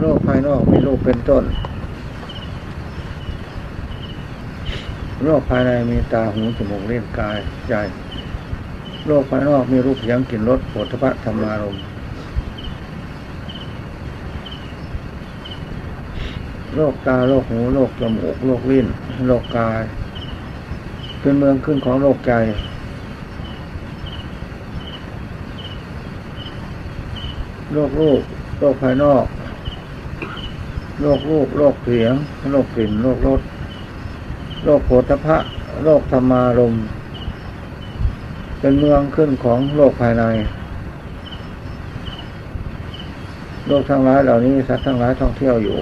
โลกภายนอกมีรูปเป็นต้น โลกภายในมีตาหูจมูกเล่นกายใจ โลกภายนอกมีรูปเสียงกลิ่นรสโผฏฐะธรรมารมณ์โลกตาโลกหูโลกจมูกโลกลิ้นโลกกาย เป็นเมืองขึ้นของโลกใจโลกรูปโลกภายนอก โลกรูปโลกเสียงโลกกลิ่นโลกรสโลกโผฏฐะโลกธรรมารม เป็นเมืองขึ้นของโลกภายใน โลกทั้งหลายเหล่านี้สัตว์ทั้งหลายท่องเที่ยวอยู่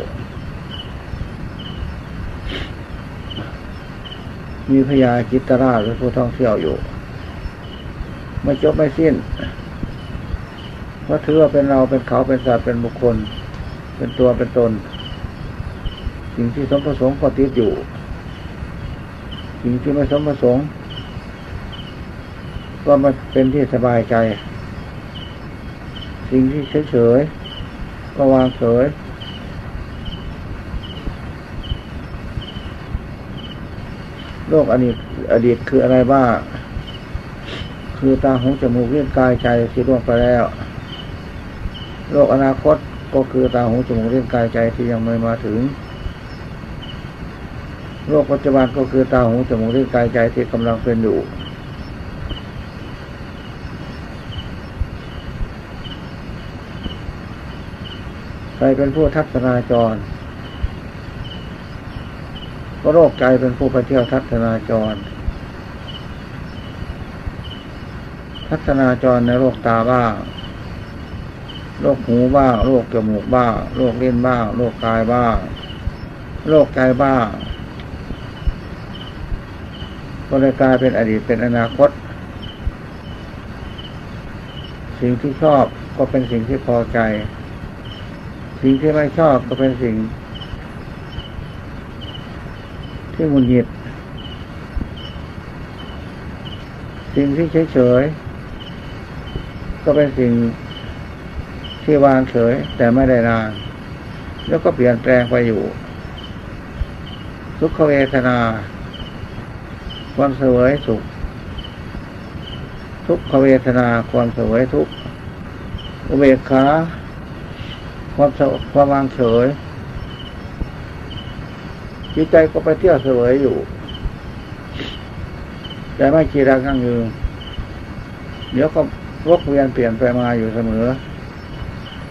มีพญาจิตราชเป็นผู้ท่องเที่ยวอยู่ ไม่จบไม่สิ้นว่าถือว่าเป็นเราเป็นเขาเป็นสัตว์เป็นบุคคล เป็นตัวเป็นตน สิ่งที่สมประสงค์ก็ติดอยู่ สิ่งที่ไม่สมประสงค์ ก็มาเป็นที่สบายใจ สิ่งที่เฉยเฉยก็วางเฉยโลกอดีตอดีตคืออะไรบ้าง คือตาหูจมูกเลี้ยงกายใจที่ล่วงไปแล้ว โลกอนาคตก็คือตาหูจมูกเลี้ยงกายใจที่ยังไม่มาถึง โลกปัจจุบันก็คือตาหูจมูกเลี้ยงกายใจที่กำลังเป็นอยู่ใครเป็นผู้ทัศนาจร ก็โรคใจเป็นผู้ไปเที่ยวทัศนาจร ทัศนาจรในโรคตาบ้างโรคหูบ้างโรคจมูกบ้างโรคเล่นบ้างโรคกายบ้างโรคใจบ้าง ก็เลยกลายเป็นอดีตเป็นอนาคต สิ่งที่ชอบก็เป็นสิ่งที่พอใจ สิ่งที่ไม่ชอบก็เป็นสิ่ง ที่มุนหงิด สิ่งที่เฉยๆก็เป็นสิ่งที่วางเฉยแต่ไม่ได้นานแล้วก็เปลี่ยนแปลงไปอยู่ทุกขเวทนา ความเสวยสุข ทุกขเวทนาความเสวยทุกอุเบกขาความเสความวางเฉยจิตใจก็ไปเที่ยวเสวยอยู่ แต่ไม่จีรังยั่งยืนเดี๋ยวก็วกเวียนเปลี่ยนไปมาอยู่เสมอ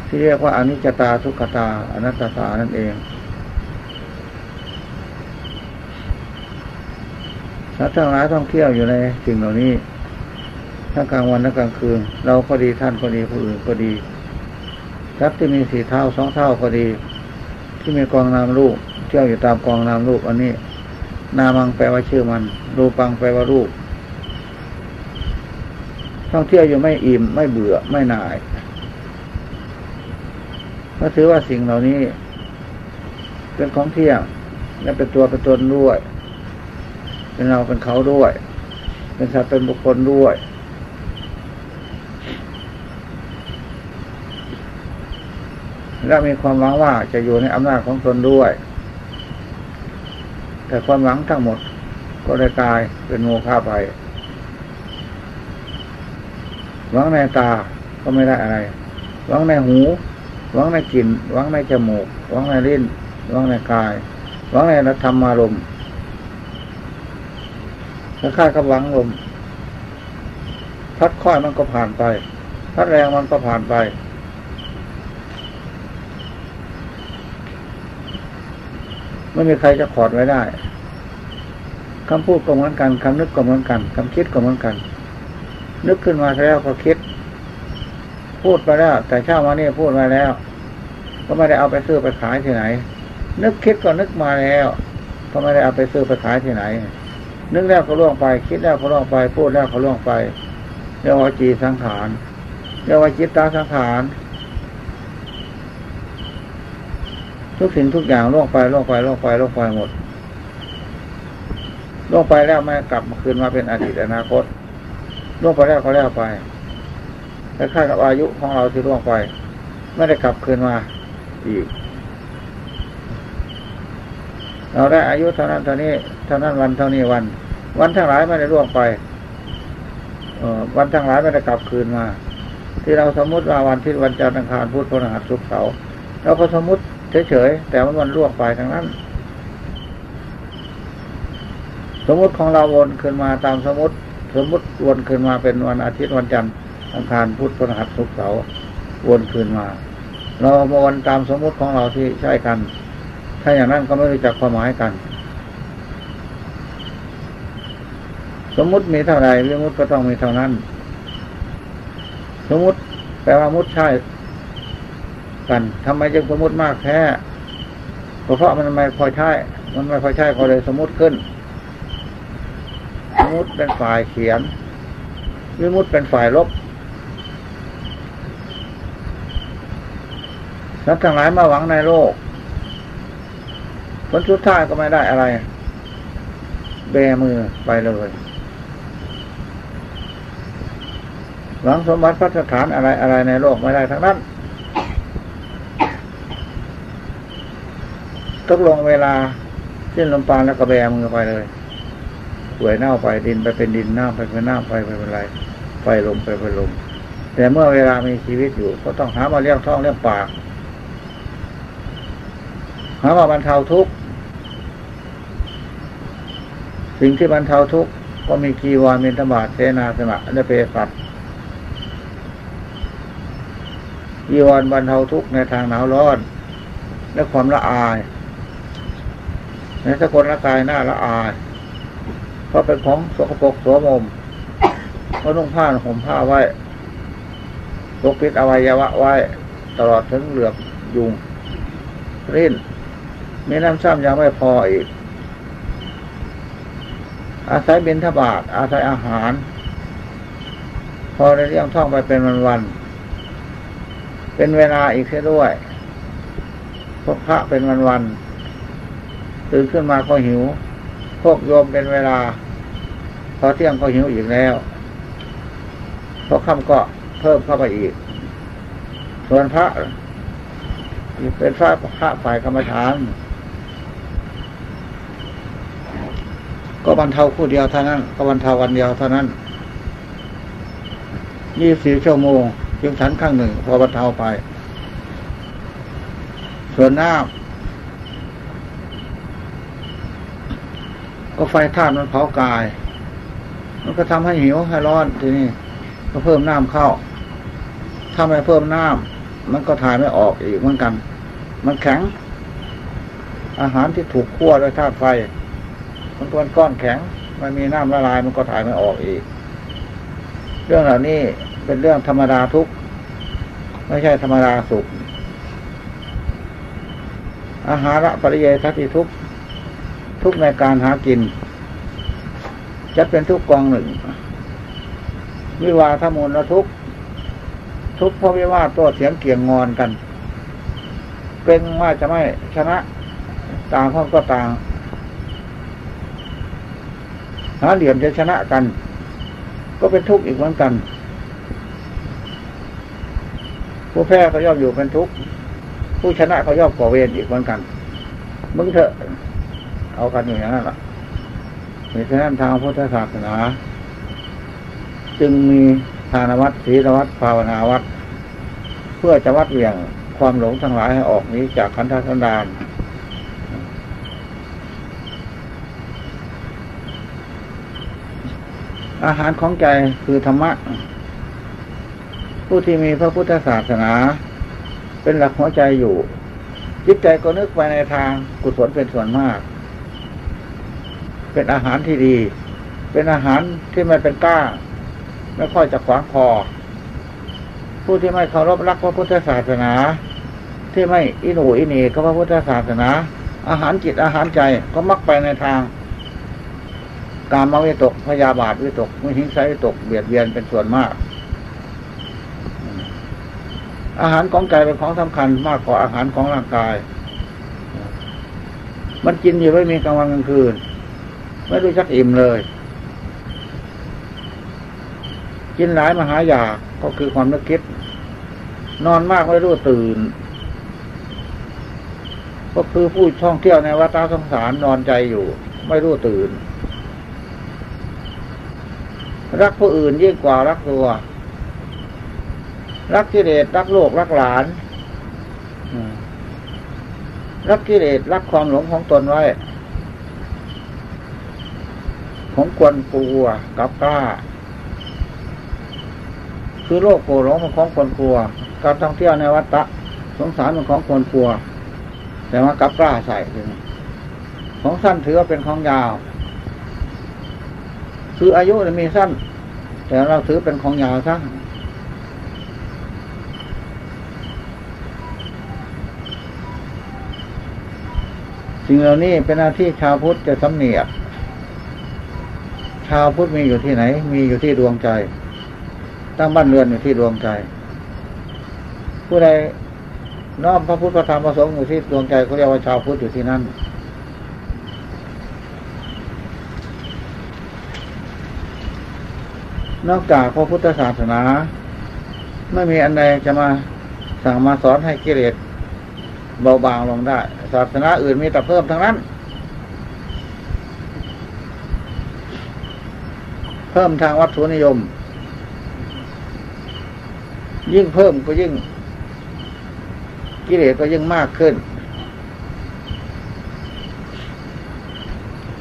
ที่เรียกว่าอนิจจตาทุกขตาอนัตตานั่นเอง สัตว์ทั้งหลายท่องเที่ยวอยู่ในสิ่งเหล่านี้ ทั้งกลางวันและกลางคืน เราก็ดีท่านก็ดีผู้อื่นก็ดีทรัพย์ที่มีสี่เท่าสองเท่าก็ดี ที่มีกองนามรูปเที่ยวอยู่ตามกองนามรูปอันนี้ นามังแปลว่าชื่อมัน รูปังแปลว่ารูปท่องเที่ยวอยู่ไม่อิ่มไม่เบื่อไม่หน่ายเพราถือว่าสิ่งเหล่านี้ เป็นของเที่ยงและเป็นตัวเป็นตนด้วย เป็นเราเป็นเขาด้วย เป็นสัตว์เป็นบุคคลด้วย และมีความหวังว่าจะอยู่ในอำนาจของตนด้วย แต่ความหวังทั้งหมดก็ได้กลายเป็นโมฆะไปหวังในตาก็ไม่ได้อะไรหวังในหูหวังในกลิ่นหวังในจมูกหวังในลิ้นหวังในกายหวังในธรรมารมณ์ ถ้าข้ากับหวังลมพัดค่อยมันก็ผ่านไป พัดแรงมันก็ผ่านไป ไม่มีใครจะขอดไว้ได้คำพูดก็เหมือนกันคำนึกก็เหมือนกันคำคิดก็เหมือนกัน นึกขึ้นมาแล้วก็คิด พูดไปแล้ว แต่เช้ามานี่พูดมาแล้ว ก็ไม่ได้เอาไปซื้อไปขายที่ไหน นึกคิดก็นึกมาแล้ว ก็ไม่ได้เอาไปซื้อไปขายที่ไหน นึกแล้วก็ล่วงไป คิดแล้วก็ล่วงไป พูดแล้วก็ล่วงไปเรียกว่าจีสังขารเรียกว่าจิตตาสังขารทุกสิ่งทุกอย่างล่วงไปล่วงไปล่วงไปล่วงไปหมดล่วงไปแล้วไม่กลับมาคืนมาเป็นอดีตอนาคตล่วงไปแล้วก็แล้วไปแต่ค่ากับอายุของเราที่ล่วงไป ไม่ได้กลับคืนมาอีก เราได้อายุเท่านั้นเท่านี้เท่านั้นวันเท่านี้วัน วันทั้งหลายไม่ได้ล่วงไปวันทั้งหลายไม่ได้กลับคืนมา ที่เราสมมติว่าวันที่วันจันทร์อังคารพุธพฤหัสศุกร์เสาร์เราก็สมมติเฉยๆแต่ว่ามันล่วงไปทั้งนั้น สมมติของเราวนขึ้นมาตามสมมติ สมมติวนขึ้นมาเป็นวันอาทิตย์วันจันทร์อังคารพุธพฤหัสศุกร์เสาร์วนคืนมา เรามาวนตามสมมติของเราที่ใช่กัน ถ้าอย่างนั้นก็ไม่รู้จักความหมายกัน สมมุติมีเท่าไรวิมุติก็ต้องมีเท่านั้น สมมุติแปลว่ามุติใช่กันทำไมจึงสมมุติมากแท้เพราะมันไม่พอใช่มันไม่พอใช่ก็เลยสมมุติขึ้น สมมุติเป็นฝ่ายเขียน วิมุติเป็นฝ่ายลบสัตว์ทั้งหลายมาหวังในโลก ผลสุดท้ายก็ไม่ได้อะไร แบมือไปเลยหวังสมบัติพัฒฐานอะไรอะไรในโลกไม่ได้ทั้งนั้นตกลงเวลาสิ้นลมปานแล้วก็แบมือไปเลยหวยเน่าไปดินไปเป็นดินน้ำไปเป็นน้ำไปไปเป็นไรไฟลมไปเป็นลมแต่เมื่อเวลามีชีวิตอยู่ ก็ต้องหามาเลี้ยงท้องเลี้ยงปาก หาว่าบรรเทาทุกข์สิ่งที่บรรเทาทุกข์ก็มีกีวามินทบาทเสนาสนะและเปสัตกีวรบรรเทาทุกข์ในทางหนาวร้อน และความละอาย ในสกุลละกายหน้าละอาย เพราะเป็นของสกปรกสวมมเพราะนุ่งผ้าห่มผ้าไว้ปกปิดอวัยวะไว้ ตลอดถึงเหลือบยุง ริ้น มีน้ำซ้ำยังไม่พออีก อาศัยบินทบาทอาศัยอาหาร พอได้เลี้ยงท่องไปเป็นวันวัน เป็นเวลาอีกแค่ด้วยพวกพระเป็นวันวันตื่นขึ้นมาก็หิว พวกโยมเป็นเวลา พอเที่ยงก็หิวอีกแล้วพอค่ำก็เพิ่มเข้าไปอีก ส่วนพระเป็นพระพระฝ่ายกรรมฐาน ก็บรรเทาคู่เดียวเท่านั้น ก็บรรเทาวันเดียวเท่านั้นยี่สิบชั่วโมงจึงฉันข้างหนึ่งพอบรรเทาไป ส่วนน้ำก็ไฟธาตุมันเผากาย มันก็ทำให้หิวให้ร้อนทีนี้ก็เพิ่มน้ำเข้า ถ้าไม่เพิ่มน้ำมันก็ถ่ายไม่ออกอีกเหมือนกัน มันแข็ง อาหารที่ถูกคั่วด้วยธาตุไฟ มันก็นก้อนแข็ง มันมีน้ำละลายมันก็ถ่ายไม่ออกอีก เรื่องเหล่านี้เป็นเรื่องธรรมดาทุกไม่ใช่ธรรมดาสุข อาหาระปริเยทัติทุกทุกในการหากิน จะเป็นทุกกองหนึ่ง วิวาทมูลและทุกทุกเพราะวิวาตัวเสียงเกี่ยงงอนกัน เป็นว่าจะไม่ชนะ ต่างคนก็ต่าง หาเหลี่ยมจะชนะกัน ก็เป็นทุกข์อีกเหมือนกัน ผู้แพ้เขาย่อมอยู่เป็นทุกข์ผู้ชนะเขาย่อมก่อเวรอีกเหมือนกัน มึงเถอะ เอากันอยู่อย่างนั้นแหละเพราะฉะนั้นทางพุทธศาสนา จึงมีทานวัดศีลวัดภาวนาวัด เพื่อจะวัดเวี่ยงความหลงทั้งหลายให้ออกนี้จากขันธสันดาน อาหารของใจคือธรรมะ ผู้ที่มีพระพุทธศาสนา เป็นหลักหัวใจอยู่ จิตใจก็นึกไปในทางกุศลเป็นส่วนมาก เป็นอาหารที่ดี เป็นอาหารที่ไม่เป็นก้า ไม่ค่อยจะขวางคอ ผู้ที่ไม่เคารพรักพระพุทธศาสนา ที่ไม่อินูอินีกับพระพุทธศาสนา อาหารจิตอาหารใจก็มักไปในทาง การมาวิตกพยาบาทวิตกมุหิงไซวิตกเบียดเบียนเป็นส่วนมาก อาหารของใจเป็นของสำคัญมากกว่าอาหารของร่างกาย มันกินอยู่ไม่มีกลางวันกลางคืน ไม่รู้จักอิ่มเลย กินหลายมหายาก็คือความนึกคิด นอนมากไม่รู้ตื่น ก็คือผู้ท่องเที่ยวในวัฏสงสารนอนใจอยู่ ไม่รู้ตื่น รักผู้อื่นยิ่งกว่ารักตัว รักกิเลสรักโลกรักหลานรักกิเลสรักความหลงของตนไว้ของควรกลัวกับกล้า คือโลกโกรธมันของควรกลัว การท่องเที่ยวในวัฏฏะสงสารมันของควรกลัว แต่ว่ากับกล้าใส่ถึงของสั้นถือว่าเป็นของยาว คืออายุมีสั้น แต่เราถือเป็นของยาวซะสิ่งเหล่านี้เป็นหน้าที่ชาวพุทธจะสำเนียก ชาวพุทธมีอยู่ที่ไหน มีอยู่ที่ดวงใจ ตั้งบ้านเรือนอยู่ที่ดวงใจ ผู้ใดน้อมพระพุทธพระธรรมพระสงฆ์อยู่ที่ดวงใจเขาเรียกว่าชาวพุทธอยู่ที่นั่น นอกจากพระพุทธศาสนา ไม่มีอันใดจะมาสั่งมาสอนให้กิเลสเบาบางลงได้ ศาสนาอื่นมีแต่เพิ่มทั้งนั้น เพิ่มทางวัตถุนิยม ยิ่งเพิ่มก็ยิ่ง กิเลสก็ยิ่งมากขึ้น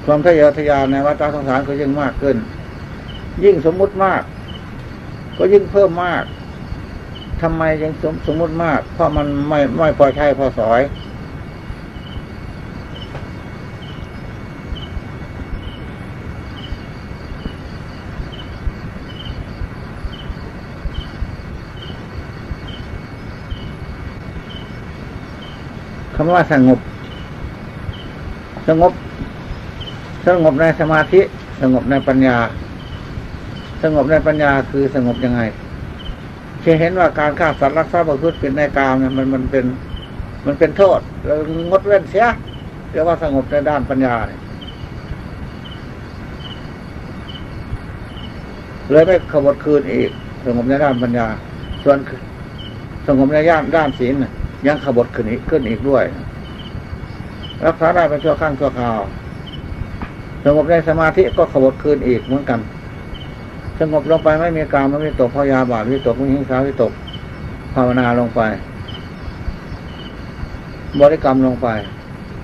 ความทะเยอทะยานในวัฏสงสารก็ยิ่งมากขึ้น ยิ่งสมมุติมาก ก็ยิ่งเพิ่มมากทำไมยังสมสมมุติมาก เพราะมันไม่ไม่พอใช้พอสอยคำว่าสงบ สงบ สงบในสมาธิ สงบในปัญญา สงบในปัญญาคือสงบยังไงเช่เห็นว่าการฆ่าสัตว์รักทรัพย์ประพฤติเป็นในกามเนี่ยมันมันเป็นมันเป็นโทษแล้วงดเว้นเสียเรียกว่าสงบในด้านปัญญาเนี่ยเลยไม่ขบวคืนอีกสงบในด้านปัญญา ส่วนสงบในย่านด้านศีลยังขบวขึ้นอีกขึ้นอีกด้วย รักษาได้เป็นชั่วข้างชั่วคราวสงบในสมาธิก็ขบวคืนอีกเหมือนกัน สงบลงไปไม่มีการไม่มีตกพยาบาทวิตกไม่หิงสาวิตกภาวนาลงไป บริกรรมลงไป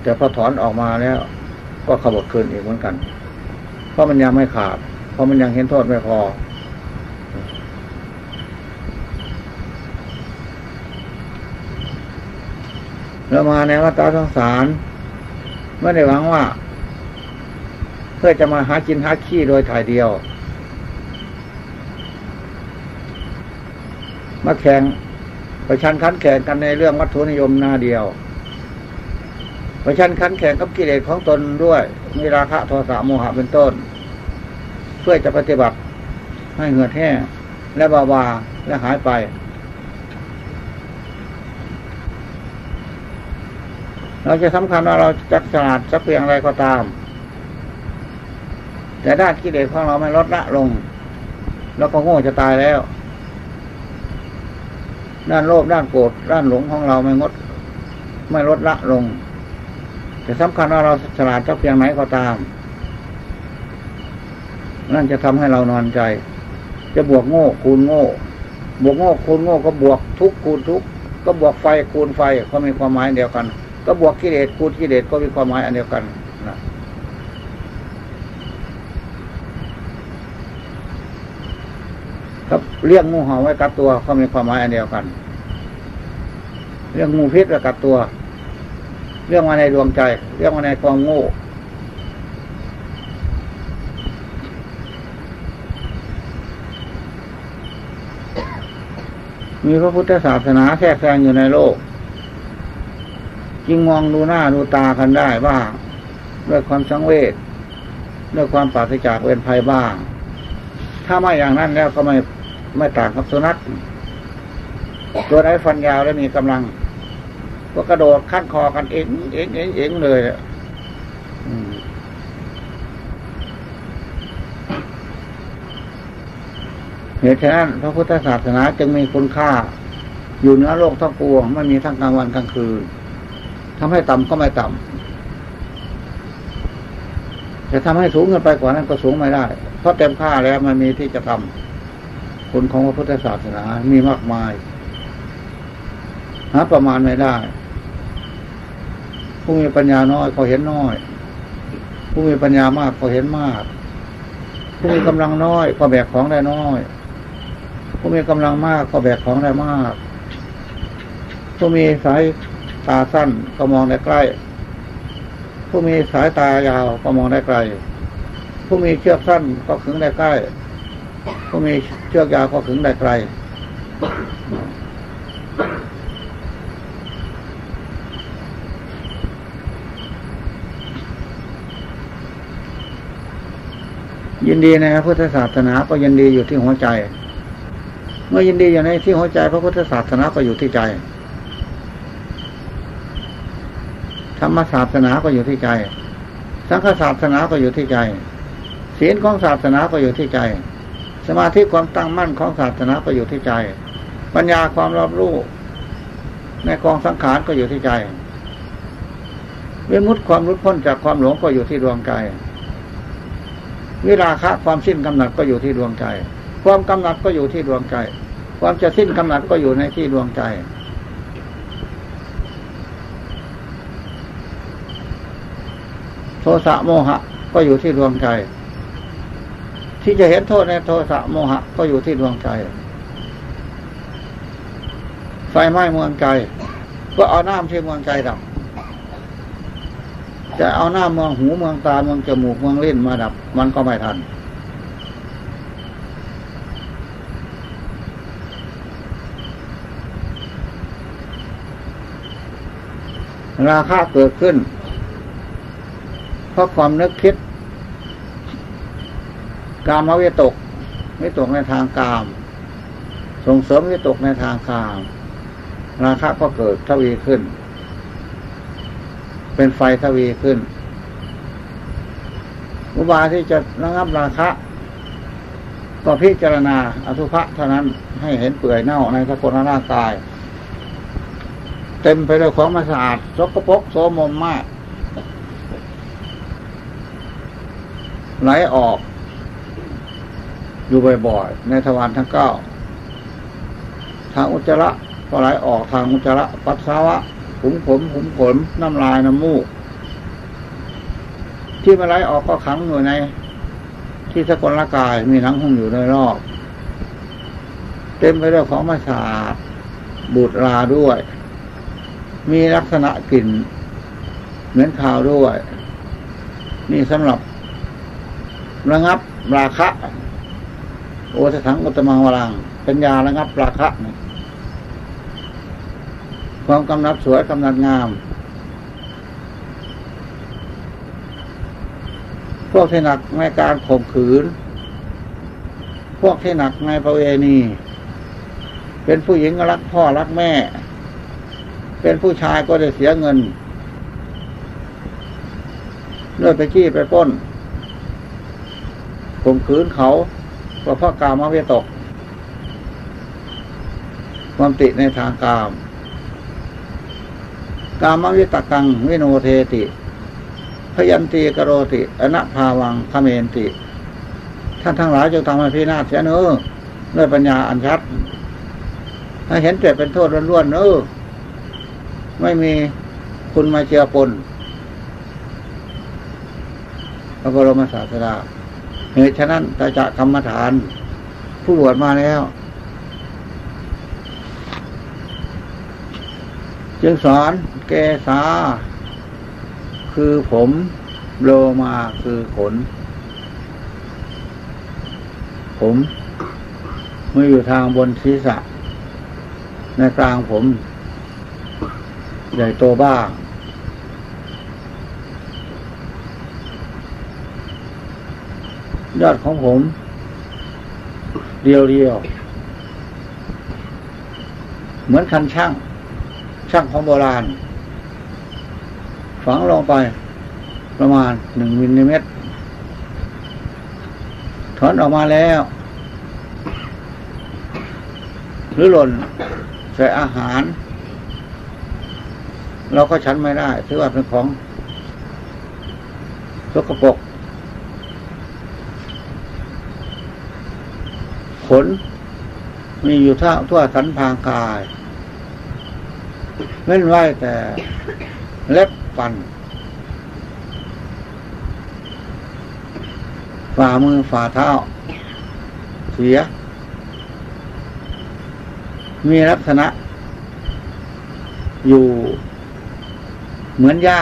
แต่พอถอนออกมาแล้ว ก็ขบวคืนอีกเหมือนกัน เพราะมันยังไม่ขาด เพราะมันยังเห็นโทษไม่พอเรามาในวัฏสงสารไม่ได้หวังว่า เพื่อจะมาหากินหาขี้โดยถ่ายเดียว มาแข่งประชันขันแข่งกันในเรื่องวัตถุนิยมหน้าเดียวประชันขันแข่งกับกิเลสของตนด้วย มีราคะโทสะโมหะเป็นต้น เพื่อจะปฏิบัติให้เหือดแห้งและบาบาและหายไป เราจะสำคัญว่าเราจักฉลาดสักเพียงอะไรก็ตาม แต่ด้านกิเลสของเราไม่ลดละลง แล้วก็โง่จะตายแล้ว ด้านโลภด้านโกรธด้านหลงของเราไม่งด ไม่ลดละลง แต่สำคัญว่าเราฉลาดสักเพียงไหนก็ตาม นั่นจะทำให้เรานอนใจ จะบวกโง่คูณโง่ บวกโง่คูณโง่ก็บวกทุกคูณทุกก็บวกไฟคูณไฟก็มีความหมายเดียวกัน ก็บวกกิเลสคูณกิเลสก็มีความหมายอันเดียวกันนะครับ เลี้ยงงูเห่าไว้กับตัวก็มีความหมายอันเดียวกัน เรื่องงูพิษไว้กับตัว เรื่องมาในดวงใจ เรื่องมาในความโง่มีพระพุทธศาสนาแทรกแซงอยู่ในโลกจึงมองดูหน้าดูตากันได้บ้างด้วยความสังเวชด้วยความปราศจากเวรภัยบ้าง ถ้าไม่อย่างนั้นแล้วก็ไม่ ไม่ต่างกับสุนัขตัวไหนฟันยาวและมีกำลัง ก็กระโดดขั้นคอกันเองเองเองเองเลยเหตุฉะนั้นพระพุทธศาสนาจึงมีคุณค่า อยู่เหนือโลกทั้งปวงไม่มีทั้งกลางวันกลางคืนทำให้ต่ำก็ไม่ต่ำจะทำให้สูงเงินไปกว่านั้นก็สูงไม่ได้ เพราะเต็มค่าแล้วมันมีที่จะทำ คุณของพระพุทธศาสนา มีมากมาย หาประมาณไม่ได้ ผู้มีปัญญาน้อยเขาเห็นน้อย ผู้มีปัญญามากเขาเห็นมาก ผู้มีกำลังน้อยก็แบกของได้น้อย ผู้มีกำลังมากก็แบกของได้มาก ผู้มีสายตาสั้นก็มองได้ใกล้ ผู้มีสายตายาวก็มองได้ไกล ผู้มีเชือกสั้นก็ขึงได้ใกล้ ผู้มีเชือกยาวก็ขึงได้ไกลยินดีในพระพุทธศาสนาก็ยินดีอยู่ที่หัวใจ เมื่อยินดีอย่างในที่หัวใจ พระพุทธศาสนาก็อยู่ที่ใจธรรมศาสนาก็อยู่ที่ใจ สังฆศาสนาก็อยู่ที่ใจศีลของศาสนาก็อยู่ที่ใจ สมาธิความตั้งมั่นของศาสนาก็อยู่ที่ใจ ปัญญาความรอบรู้ในกองสังขารก็อยู่ที่ใจวิมุตติความรุดพ้นจากความหลงก็อยู่ที่ดวงใจ วิราคะความสิ้นกำหนัดก็อยู่ที่ดวงใจ ความกำหนัดก็อยู่ที่ดวงใจ ความจะสิ้นกำหนัดก็อยู่ในที่ดวงใจโทสะโมหะก็อยู่ที่ดวงใจ ที่จะเห็นโทษในโทสะโมหะ ก็อยู่ที่ดวงใจ ไฟไหม้เมืองใจก็เอาน้ำที่เมืองใจดับจะเอาหน้าเมืองหูเมืองตาเมืองจมูกเมืองเล่นมาดับ มันก็ไม่ทัน ราคาเกิดขึ้น เพราะความนึกคิด การมวิตกวิตกในทางกาม ส่งเสริมวิตกในทางกาม ราคะก็เกิดทวีขึ้น เป็นไฟทวีขึ้น อุบายที่จะระงับราคะ ก็พิจารณาอสุภะเท่านั้นให้เห็นเปื่อยเน่าในสกุลร่างกาย เต็มไปด้วยของมาสะอาดสกปรกโสมมมากไหลออก อยู่บ่อยๆในทวารทั้งเก้าทางอุจจาระก็ไหลออกทางอุจจาระปัสสาวะผุมผมผุมขนน้ำลายน้ำมูก ที่มาไหลออกก็ขังอยู่ใน ที่สกลร่างกายมีหนังหุ้มอยู่ในรอบ เต็มไปด้วยของมาสาดบูดราด้วย มีลักษณะกลิ่น เหมือนข่าวด้วย นี่สำหรับระงับราคะ โอสถังอุตมังวรังเป็นยาระงับราคะความกำนัดสวยกำนัดงาม พวกที่หนักในการข่มขืน พวกที่หนักในประเวณี เป็นผู้หญิงก็รักพ่อรักแม่ เป็นผู้ชายก็ได้เสียเงินด้วยไปขี้ไปป้นข่มขืนเขา ก็เพระกามเวตกความติในทางกาม กามวิตกังวิโนเทติ พยันตีกโรติ อนะภาวังคเมนติ ท่านทั้งหลายจงทำให้พินาศเสียเนื้อด้วยปัญญาอันชัดถ้าเห็นแต่เป็นโทษล้วนๆเนอไม่มีคุณมาเชียปนพระบรมศาสดา เหตุฉะนั้นตาจะกรรมฐาน ผู้บวชมาแล้ว จึงสอนเกษาคือผมโลมาคือขน ผมเมื่ออยู่ทางบนศีรษะ ในกลางผม ใหญ่โตบ้าง ยอดของผม เรียวเรียวเหมือนคันช่าง ช่างของโบราณ ฝังลงไปประมาณหนึ่งมิลลิเมตร ถอนออกมาแล้ว หรือหล่นใส่อาหาร เราก็ฉันไม่ได้ ถือว่าเป็นของสกปรก ขนมีอยู่ทั่วทั่วสันพางกายเว้นไว้แต่เล็บฟัน ฝ่ามือฝ่าเท้า เสีย มีลักษณะ อยู่เหมือนหญ้า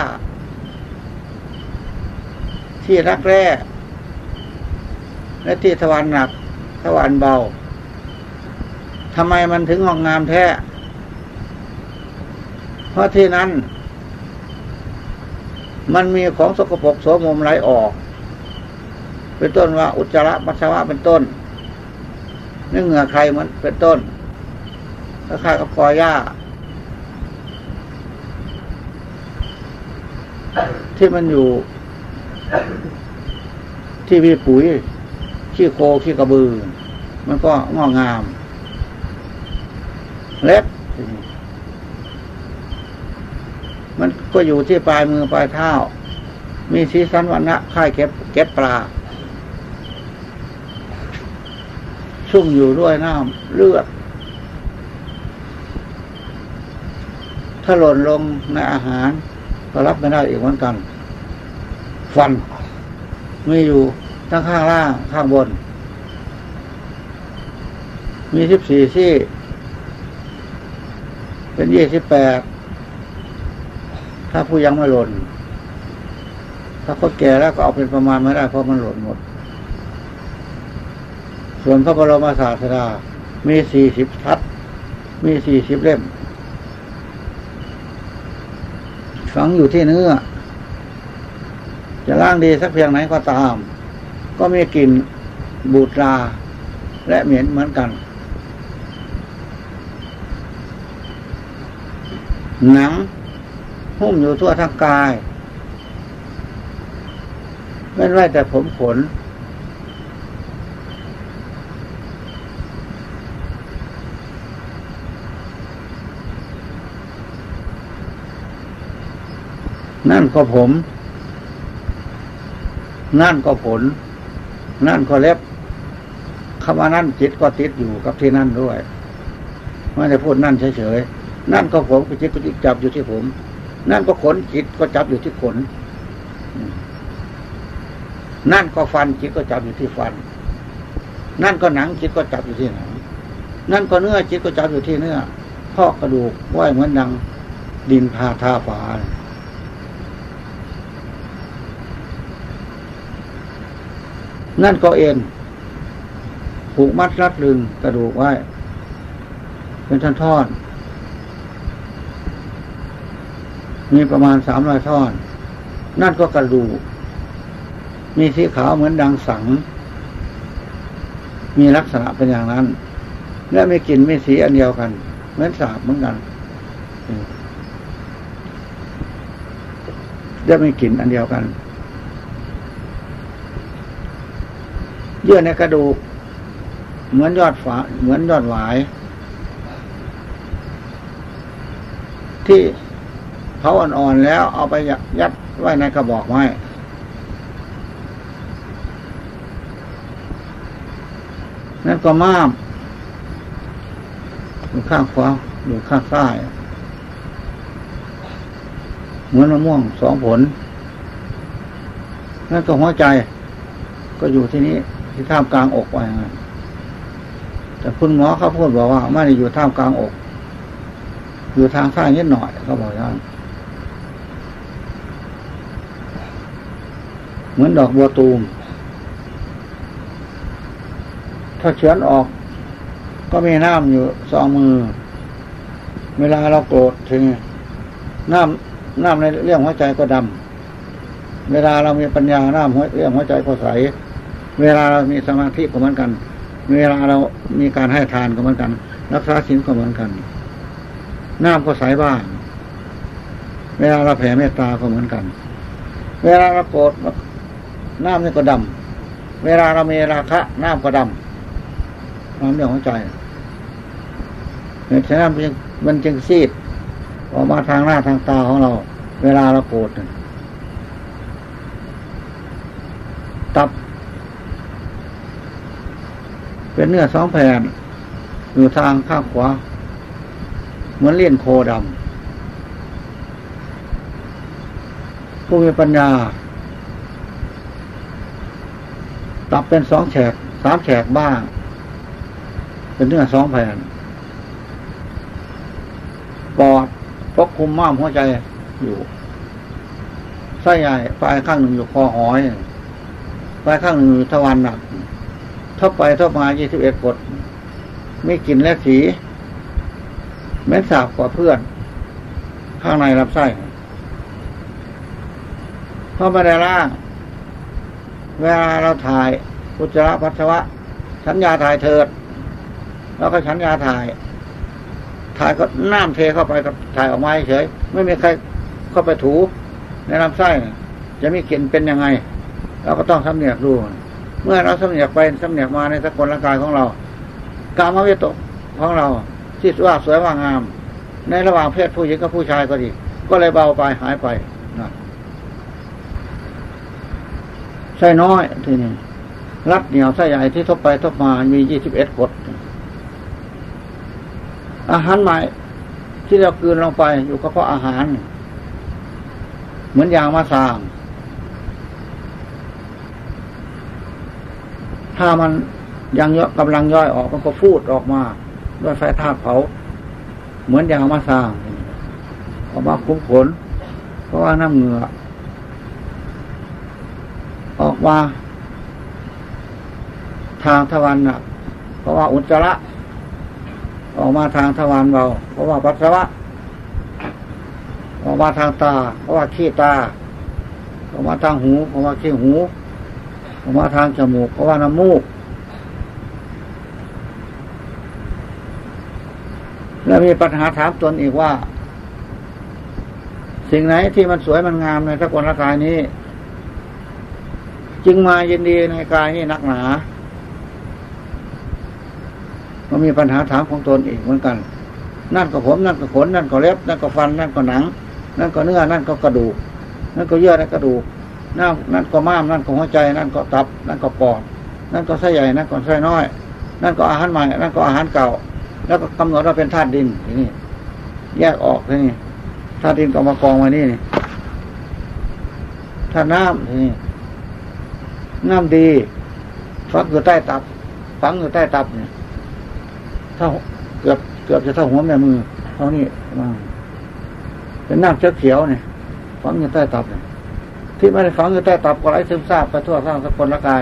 ที่รักแร่และที่ทวารหนัก ทวารเบาทำไมมันถึงงอกงามแท้ เพราะที่นั้น มันมีของสกปรกโสมมไหลออกเป็นต้นว่าอุจจาระปัสสาวะเป็นต้นนื้อเหงื่อใครมันเป็นต้นแล้วข้าก็กอหญ้า ที่มันอยู่ ที่มีปุ๋ยขี้โคขี้กระบือ มันก็งอกงาม เล็บมันก็อยู่ที่ปลายมือปลายเท้า มีสีสันวันนะค่ายเก็บเก็บปลา ชุ่มอยู่ด้วยน้ำเลือดถ้าหล่นลงในอาหาร ก็รับไม่ได้อีกเหมือนกัน ฟัน ไมีอยู่ทั้งข้างล่างข้างบน มีสิบสี่ซี่ เป็นยี่สิบแปด ถ้าผู้ยังไม่หล่น ถ้าคนแก่แล้วก็เอาเป็นประมาณไม่ได้เพราะมันหล่นหมด ส่วนพระบรมศาสดา มีสี่สิบทัศมีสี่สิบเล่ม ฝังอยู่ที่เนื้อ จะล่างดีสักเพียงไหนก็ตาม ก็มีกลิ่นบูดราและเหม็นเหมือนกัน หนัง หุ้มอยู่ทั่วทั้งกายไม่ไว้แต่ผมขน นั่นก็ผม นั่นก็ผล นั่นก็เล็บคำว่านั่นจิตก็ติดอยู่กับที่นั่นด้วย ไม่ได้พูดนั่นเฉยๆ นั่นก็ผมจิตก็จับอยู่ที่ผม นั่นก็ขนจิตก็จับอยู่ที่ขน นั่นก็ฟันจิตก็จับอยู่ที่ฟัน นั่นก็หนังจิตก็จับอยู่ที่หนัง นั่นก็เนื้อจิตก็จับอยู่ที่เนื้อพ่อกระดูกไหวเหมือนดังดินพาทาฝานั่นก็เอ็นผูกมัดรัดลึงกระดูกไว้ เป็นท่อนท่อน มีประมาณสามร้อยท่อน นั่นก็กระดูกมีสีขาวเหมือนดังสัง มีลักษณะเป็นอย่างนั้น และมีกลิ่นมีสีอันเดียวกัน เหมือนสาบเหมือนกันและมีกลิ่นอันเดียวกัน เยื่อในกระดูก เหมือนยอดฝา เหมือนยอดหวาย ที่ เผาอ่อนๆแล้วเอาไปยัดไว้ในกระบอกไม้นั่นก็ม้ามอยู่ข้างขวาอยู่ข้างซ้าย เหมือนมะม่วงสองผล นั่นก็หัวใจ ก็อยู่ที่นี้ที่ท่ามกลางอกไว้ไงแต่คุณหมอเขาพูดบอกว่าไม่ได้อยู่ท่ามกลางอก อยู่ทางซ้ายนิดหน่อยเขาบอกอย่างนั้น เหมือนดอกบัวตูม ถ้าเฉือนออก ก็มีน้ำอยู่สองมือ เวลาเราโกรธถึงน้ำน้ำในเรื่องหัวใจก็ดำเวลาเรามีปัญญาน้ำเรื่องหัวใจก็ใส เวลาเรามีสมาธิก็เหมือนกัน เวลาเรามีการให้ทานก็เหมือนกัน รักษาศีลก็เหมือนกัน น้ำก็ใสบ้างเวลาเราแผ่เมตตาก็เหมือนกัน เวลาเราโกรธ น้ำนี่ก็ดำเวลาเรามีราคะ น้ำก็ดำน้ำเรื่องของใจเหตุฉะนั้นมันจึงซีด ออกมาทางหน้าทางตาของเรา เวลาเราโกรธตับ เป็นเนื้อสองแผ่น อยู่ทางข้างขวา เหมือนเลี่ยนโคดำผู้มีปัญญา ตับเป็นสองแฉกสามแฉกบ้าง เป็นเนื้อสองแผ่น ปอดปกคุมม้ามหัวใจอยู่ไส้ใหญ่ปลายข้างหนึ่งอยู่คอหอยปลายข้างหนึ่งอยู่ทวารหนักทับไปทับมายี่สิบเอ็ดกดไมีกลิ่นและสีแม้สาบกว่าเพื่อน ข้างในรับไส้เพราะไม่ได้ล่าง เวลาเราถ่ายอุจจาระปัสสาวะฉันยาถ่ายเถิด แล้วก็ฉันยาถ่าย ถ่ายก็น้ำเทเข้าไปกับถ่ายออกมาเฉยไม่มีใครเข้าไปถูในลำไส้จะมีกลิ่นเป็นยังไง เราก็ต้องสำเนียกดูเมื่อเราสำเนียกไปสำเนียกมาในสกุลร่างกายของเรา การมวิตกของเราที่ว่าสวยว่างาม ในระหว่างเพศผู้หญิงกับผู้ชายก็ดี ก็เลยเบาไปหายไปนะ ใช่น้อยทีนี้รัดเหนียวไส้ใหญ่ที่ทบไปทบมา มียี่สิบเอ็ดกดอาหารใหม่ที่เรากืนลงไปอยู่ก็เพราะอาหาร เหมือนยางมาสาง ถ้ามันยังยกำลังย่อยออกมันก็ฟูดออกมา ด้วยไฟธาตุเผา เหมือนยางมาสางออกมาคุ้มขนเพราะว่าน้ำเหงื่อ ออกมาทางทวารหนัก เพราะว่าอุจจาระออกมาทางทวารเบาเพราะว่าปัสสาวะออกมาทางตา เพราะว่าขี้ตาออกมาทางหูเพราะว่าขี้หูออกมาทางจมูกเพราะว่าน้ำมูก แล้วมีปัญหาถามตนอีกว่า สิ่งไหนที่มันสวยมันงามในสกุลกายนี้ จึงมายินดีในกายนี้นักหนา มันมีปัญหาถามของตนเอีกเหมือนกัน นั่นก็ผมนั่นก็ขนนั่นก็เล็บ นั่นก็ฟัน นั่นก็หนัง นั่นก็เนื้อ นั่นก็กระดูก นั่นก็เยื่อนั่นกระดูกนั่นนั่นก็ม้าม นั่นก็หัวใจ นั่นก็ตับ นั่นก็ปอด นั่นก็ไส้ใหญ่ นั่นก็ไส้น้อย นั่นก็อาหารใหม่ นั่นก็อาหารเก่า แล้วก็กำหนดว่าเป็นธาตุดินทีนี้แยกออกทีนี้ธาตุดินก็มากองไว้นี่นี่ธาตุน้ำทีนี้ น้ำดีฟักอยู่ใต้ตับ ฝังอยู่ใต้ตับเนี่ยเท่าเกือบเกือบจะเท่าหัวแม่มือเท่านี้มาเป็นน้ำเชื้อเขียวเนี่ยฝังอยู่ใต้ตับเนี่ยที่ไม่ได้ฝังอยู่ใต้ตับก็ไร้ซึมซาบไปทั่วทั้งสกุลร่างกาย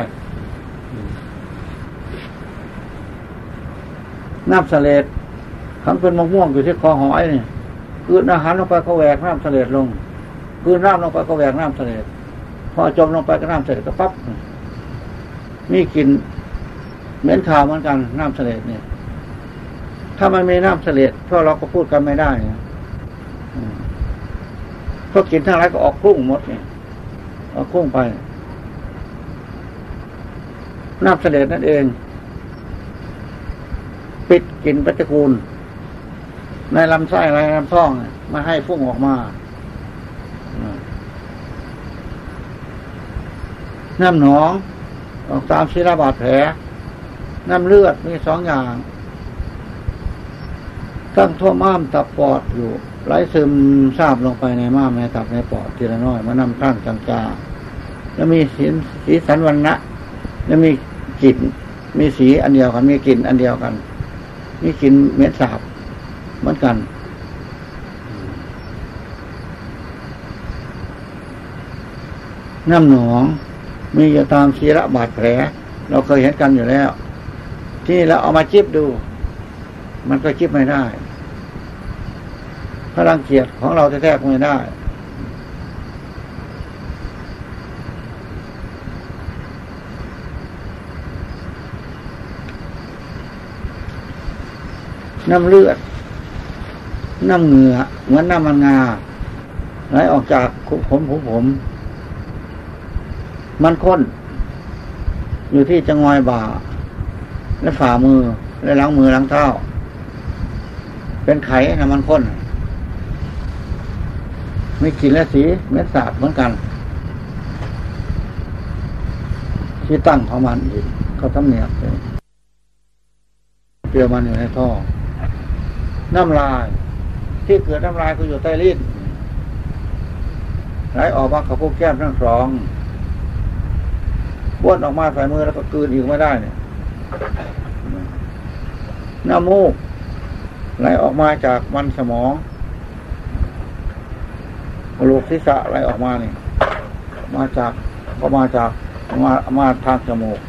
น้ำเสลดขังเป็นมะม่วงอยู่ที่คอหอยเนี่ยคืนอาหารลงไปก็แหวกน้ำเสลดลงคืนน้ำลงไปก็แหวกน้ำเสลดพอจมลงไปก็น้ำเสลดก็ปั๊บ มีกินเหม็นขาวเหมือนกันน้ำเสลดเนี่ย ถ้ามันมีน้ำเสลดพราะเราก็พูดกันไม่ได้เนี่ยเพราะกินทั้งหลายก็ออกคลุ้งหมดเนี่ยออกคลุ้งไป น้ำเสลดนั่นเอง ปิดกินปฏิกูล ในลำไส้ในลำท้องมาให้พุ่งออกมาน้ำหนอง ออกตามศิลบาดแผล น้ำเลือดมีสองอย่าง ตั้งทั่วม้ามตับปอดอยู่ไหลซึมซาบลงไปในม้ามในตับในปอดทีละน้อยมานำข้างจังจาแล้วมีสีสีสันวันนะแล้วมีกลิ่นมีสีอันเดียวกัน มีกลิ่นอันเดียวกัน มีกลิ่นเหม็นสาบเหมือนกันน้ำหนอง มีอยู่ตามชีระบาดแผล เราเคยเห็นกันอยู่แล้ว ที่เราเอามาจิบดู มันก็จิบไม่ได้พลังเกียรติของเราแท้ๆไม่ได้น้ำเลือด น้ำเหงื่อเหมือนน้ำมันงาไหลออกจากผมผมผมมั มันข้น อยู่ที่จะงอยบ่า และฝ่ามือ และล้างมือล้างเท้า เป็นไข่นะมันข้นมีกลิ่นและสีเม็ดสาบเหมือนกัน ที่ตั้งของมันอีกก็ตำเนียบเลยเปลี่ยวมันอยู่ในท่อ น้ำลาย ที่เกิดน้ำลายก็อยู่ใต้ลิ้นไหลออกมากับพวกแก้มทั้งสอง บ้วนออกมาใส่มือแล้วก็กืนอีกไม่ได้เนี่ยน้ำมูกไหลออกมาจากมันสมองกระโหลกศีรษะไหลออกมาเนี่ยมาจากก็มาจากมามาทางจมูก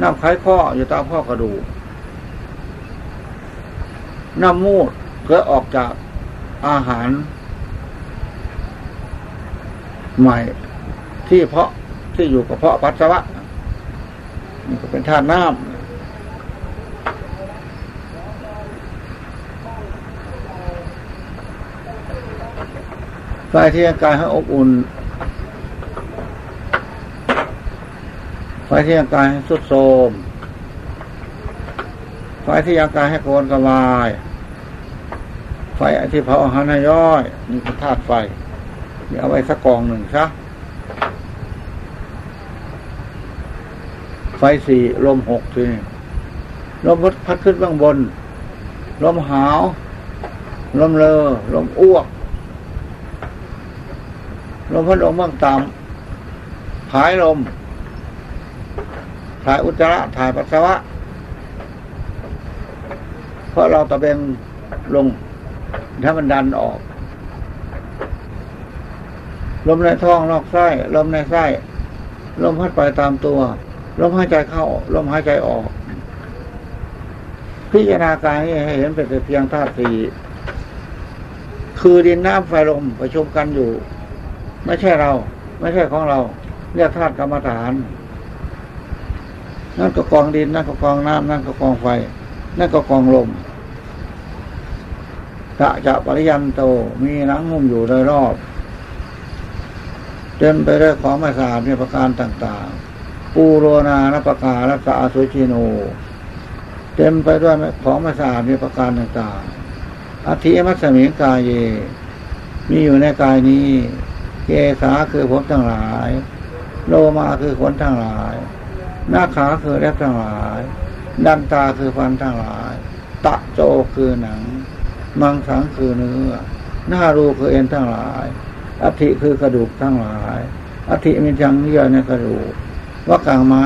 น้ำไข้ข้ออยู่ตามข้อกระดูกน้ำมูดเกิดออกจากอาหาร ใหม่ที่เพาะ ที่อยู่กับเพาะปัสสาวะนี่ก็เป็นธาตุน้ำกายที่ร่างกายให้อบอุ่นไฟที่ร่างกายให้สุดโทมไฟที่ร่างกายให้โกนกระวาย ไฟที่เผาอาหารให้ย่อย นี่คือธาตุไฟนี่เอาไว้สักกองหนึ่งซะไฟ สี่ลมหกทีนี่ลมพัดขึ้นเบื้องบน ลมหาว ลมเลอ ลมอ้วก ลมพัดลมเบื้องต่ำถ่ายลม ถ่ายอุจจาระ ถ่ายปัสสาวะ เพราะเราตะเบงลง ถ้ามันดันออก ลมในท้องนอกไส้ ลมในไส้ ลมพัดไปตามตัว ลมหายใจเข้าลมหายใจออก พิจารณากายให้เห็นเป็นแต่เพียงธาตุสี่คือดินน้ำไฟลมประชุมกันอยู่ ไม่ใช่เรา ไม่ใช่ของเรา เรียกธาตุกรรมฐานนั่นก็กองดินนั่นก็กองน้ำนั่นก็กองไฟ นั่นก็กองลมกะจะปริยันโตมีนังหุ้มอยู่โดยรอบเต็มไปด้วยของไม่สะอาดในประการต่าง ๆ ปูโรนานประกาศสะอาสุชิโน เต็มไปด้วยของไม่สะอาดในประการต่างๆอธิมัสมิงกายเย มีอยู่ในกายนี้เกษาคือผมทั้งหลาย โลมาคือขนทั้งหลาย หน้าขาคือเล็บทั้งหลาย ดันตาคือฟันทั้งหลาย ตะโจคือหนัง มังสังคือเนื้อ หน้ารูคือเอ็นทั้งหลายอัฐิคือกระดูกทั้งหลายอัฐิมีจังเยื่อในกระดูก ว่ากลางม้า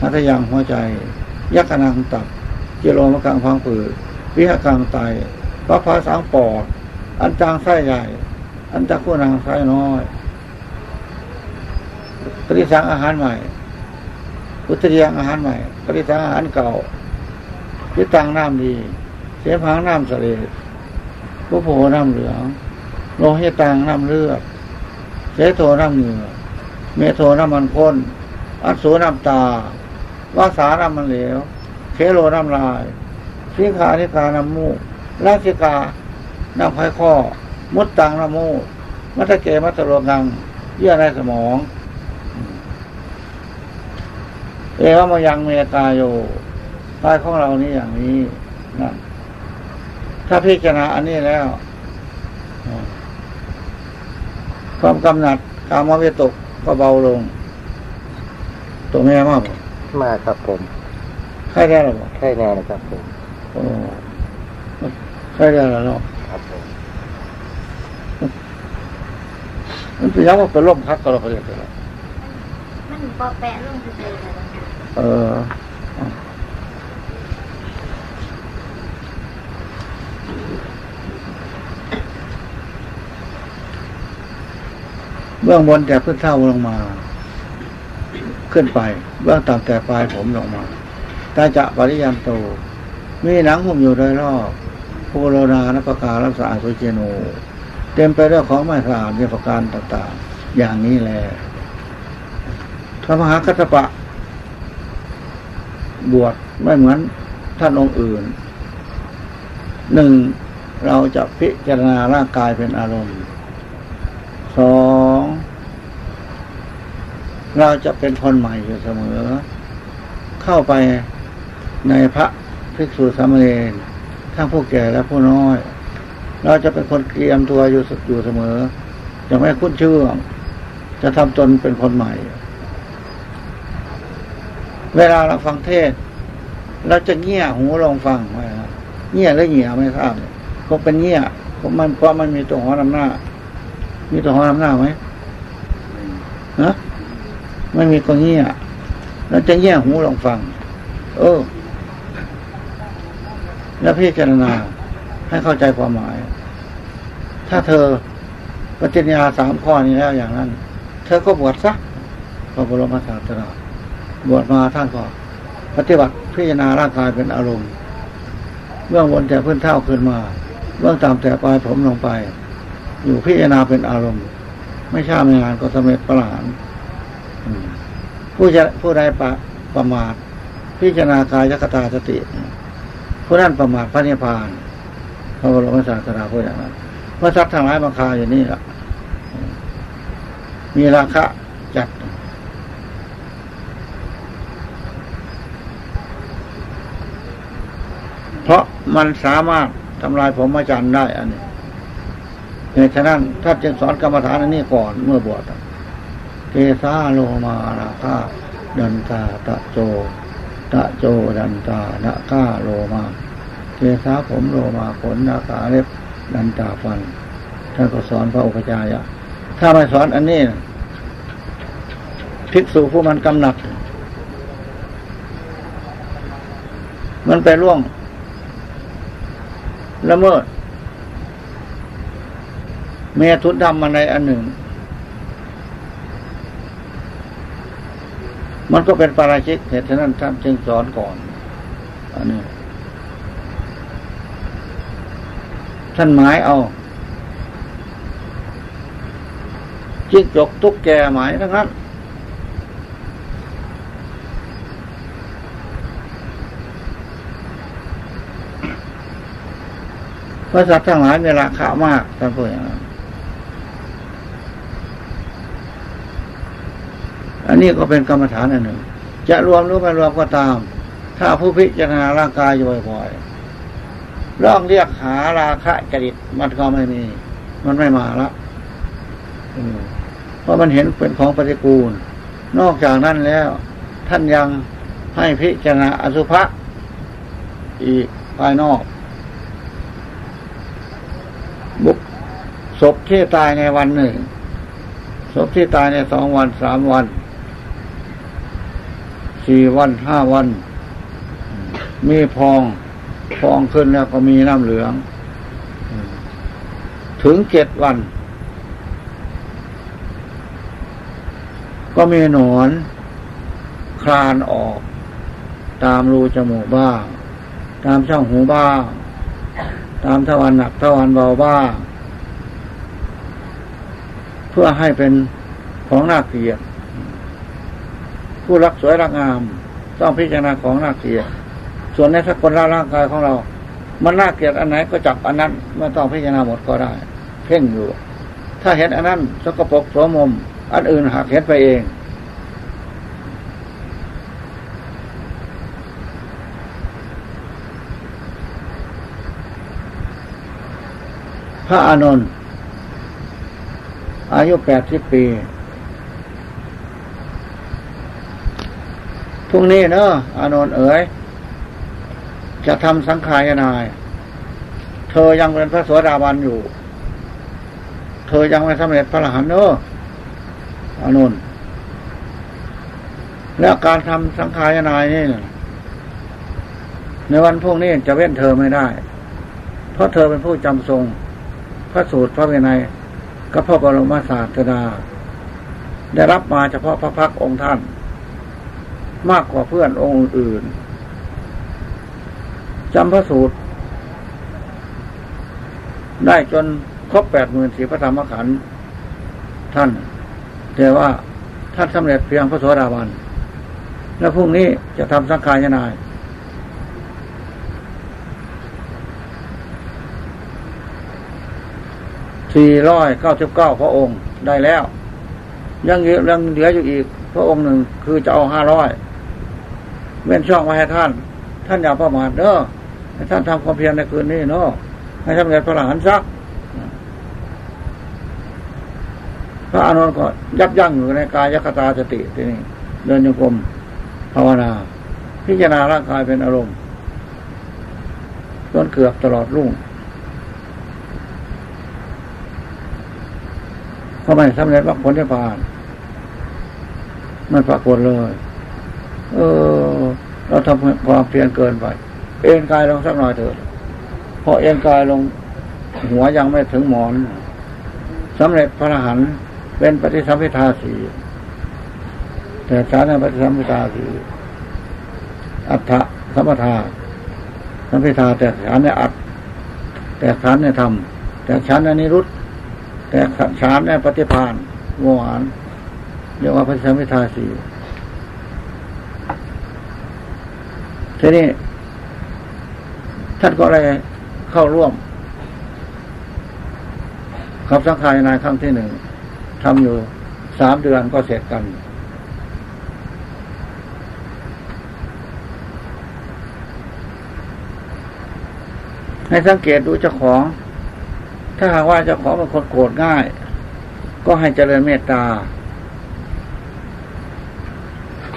มัทยังหัวใจ ยักษ์นังตับเจโลมะกังพังผืดวิหกังไตพระพาสังปอด อันจางไส้ใหญ่ อันตะคู่นางไซน้อยปฏิสังอาหารใหม่พุทธเรียงอาหารใหม่ปฏิสังอาหารเก่าพิตังน้ำดี เสียพังน้ำสเลดผู้โผน้ำเหลืองโลหิตังน้ำเลือดเสโทน้ำเหงื่อเมโทน้ำมันข้น อัศน้ำตาวาสาน้ำมันเหลวเคโลน้ำลายสิขานิกาน้ำมูกราชิกาน้ำไข่ข้อ มุดตังละโมมัตเกมัตโรงัง เยื่อในสมอง เอวมายังเมตาโยกายของเรานี้อย่างนี้นะถ้าพิจารณาอันนี้แล้ว ความกำหนัดกามวิตกก็เบาลง ตัวแม่มากมาครับผมใครได้หรอใช่แน่นะครับผมโอ้ใครได้หรอเนาะครับผมมันเป็นยังว่าเป็นร่มพักก็เราไปเรียกกันมันปอแปะลงไปเลยนะเออเบื้องบนแต่ขึ้นเท่าลงมา ขึ้นไปเบื้องต่ำแต่ปลายผมลงมาตาจะปริยันโต มีหนังหุ้มอยู่โดยรอบโพโลนานประการรักษาสุเจโนเต็มไปด้วยของไม่สะอาดในประการต่างๆ อย่างนี้แหละพระมหากัตปะ บวชไม่เหมือนท่านองค์อื่น หนึ่งเราจะพิจารณาร่างกายเป็นอารมณ์สอง เราจะเป็นคนใหม่อยู่เสมอ เข้าไปในพระภิกษุสามเณรทั้งผู้แก่และผู้น้อย เราจะเป็นคนเตรียมตัวอยู่สอยู่เสมอ จะไม่คุ้นเชื่องจะทำตนเป็นคนใหม่ เวลาเราฟังเทศ เราจะเงี่ยหูลองฟังไว้เงี่ยหรือเหี่ยไม่ทราบเลยคงเป็นเงี่ยเพราะมันเพราะมันมีตัวหอนำหน้า มีตัวหอนำหน้าไหม ไม่มีก็เงี่ยเราจะเงี่ยหูลองฟัง เออ แล้วพิจารณาให้เข้าใจความหมาย ถ้าเธอปฏิญญาสามข้อนี้แล้วอย่างนั้น เธอก็บวชซะพระบรมศาสดาบวชมาท่านก็ปฏิบัติพิจารณาร่างกายเป็นอารมณ์เบื้องบนแต่พื้นเท่าขึ้นมาเบื้องต่ำแต่ปลายผมลงไป อยู่พิจารณาเป็นอารมณ์ ไม่ช้าไม่นานก็สำเร็จประหลาน ผู้ผู้ใดประประมาท พิจารณากายยคตาสติ ผู้นั้นประมาทพระนิพพานพระบรมศาสดาพูดอย่างนั้นพระทรัพย์ทางหลายบังคาอยู่นี่แหละมีราคะจัดเพราะมันสามารถทำลายผมอาจารย์ได้อันนี้เหตุฉะนั้นท่านจึงสอนกรรมฐานอันนี้ก่อนเมื่อบวช เกสาโลมาราคาดันตาตะโจ ตะโจดันตานะก้าโลมา เกสาผมโลมาขนนาขาเล็บดันตาฟัน ท่านก็สอนพระอุปจายะ ถ้าไม่สอนอันนี้ภิกษุผู้มันกำหนัด มันไปล่วงละเมิดเมียทุนทำมาในอันหนึ่ง มันก็เป็นปาราชิกเหตุฉะนั้นท่านจึงสอนก่อน อันนี้ท่านหมายเอาจิกจกทุกแกหมายทั้งนั้นพระสัตว์ทั้งหลายมีราคามากท่านพูดอย่างนั้นอั นี้ก็เป็นกรรมฐานอันหนึ่ง จะรวมหรือไม่รวมก็ตาม ถ้าผู้พิจารณาร่างกายอยู่บ่อยๆร้องเรียกหาราคะจริตมันก็ไม่มี มันไม่มาละเพราะมันเห็นเป็นของปฏิกูล นอกจากนั้นแล้ว ท่านยังให้พิจารณาอสุภะอีกภายนอก บุกศพที่ตายในวันหนึ่งศพที่ตายในสองวันสามวัน สี่วันห้าวัน มีพองพองขึ้นแล้วก็มีน้ำเหลือง ถึงเจ็ดวัน ก็มีหนอนคลานออก ตามรูจมูกบ้าง ตามช่องหูบ้าง ตามทวารหนักทวารเบาบ้าง เพื่อให้เป็นของน่าเกลียด ผู้รักสวยรักงาม ต้องพิจารณาของน่าเกลียดส่วนในสักคนร่างกายของเรา มันน่าเกลียดอันไหนก็จับอันนั้นไม่ต้องพิจารณาหมดก็ได้ เพ่งอยู่ ถ้าเห็นอันนั้นสกปรกโสมม อันอื่นหากเห็นไปเองพระอานนท์อายุแปดสิบปี พรุ่งนี้เนอะอานนท์เอ๋ยจะทำสังขายนาย เธอยังเป็นพระสวสดาบันอยู่ เธอยังไม่สำเร็จพระอรหันต์เนอะอานนท์แล้วการทำสังขายนายนี่ในวันพรุ่งนี้จะเว้นเธอไม่ได้ เพราะเธอเป็นผู้จำทรง พระสูตรพระวินัยก็พระบรมศาสดา ได้รับมาเฉพาะพระพักองค์ท่าน มากกว่าเพื่อนองค์อื่นจำพระสูตร ได้จนครบแปดหมื่นสี่พระธรรมขันธ์ท่านแต่ว่าท่านสำเร็จเพียงพระโสดาบัน แล้วพรุ่งนี้จะทำสังขารยนายสี่ร้อยเก้าสิบเก้าพระองค์ได้แล้ว ยังยังเหลืออยู่อีกพระองค์หนึ่งคือจะเอาห้าร้อย เว้นช่องไว้ให้ท่าน ท่านอย่าประมาทเนอะให้ท่านทำความเพียรในคืนนี้เนอะให้ทำเงินพระหลานซักพระอานนท์ก็ยับยั้งอยู่ในกายยคตาสติที่นี่เดินโยกรมภาวนา พิจารณาร่างกายเป็นอารมณ์จนเกือบตลอดรุ่งก็ไม่สำเร็จมรรคผลที่ผ่านไม่ปรากฏเลย เออ เราทำความเพียรเกินไป เอ็นกายลงสักหน่อยเถิดพอเอ็นกายลงหัวยังไม่ถึงหมอนสำเร็จพระอรหันต์เป็นปฏิสัมพิทาสีแต่ฌานในปฏิสัมพิทาสีอัฏฐสัมปทาสัมพิทาแต่ฌานในอัตแต่ฌานในธรรมแต่ฌานในนิรุตแต่ฌานในปฏิพานโมหานเรียกว่าปฏิสัมพิทาสี ทีนี้ท่านก็เลยเข้าร่วมขับสังขารนายครั้งที่หนึ่งทำอยู่สามเดือนก็เสร็จกัน ให้สังเกตดูเจ้าของ ถ้าหากว่าเจ้าของเป็นคนโกรธง่าย ก็ให้เจริญเมตตา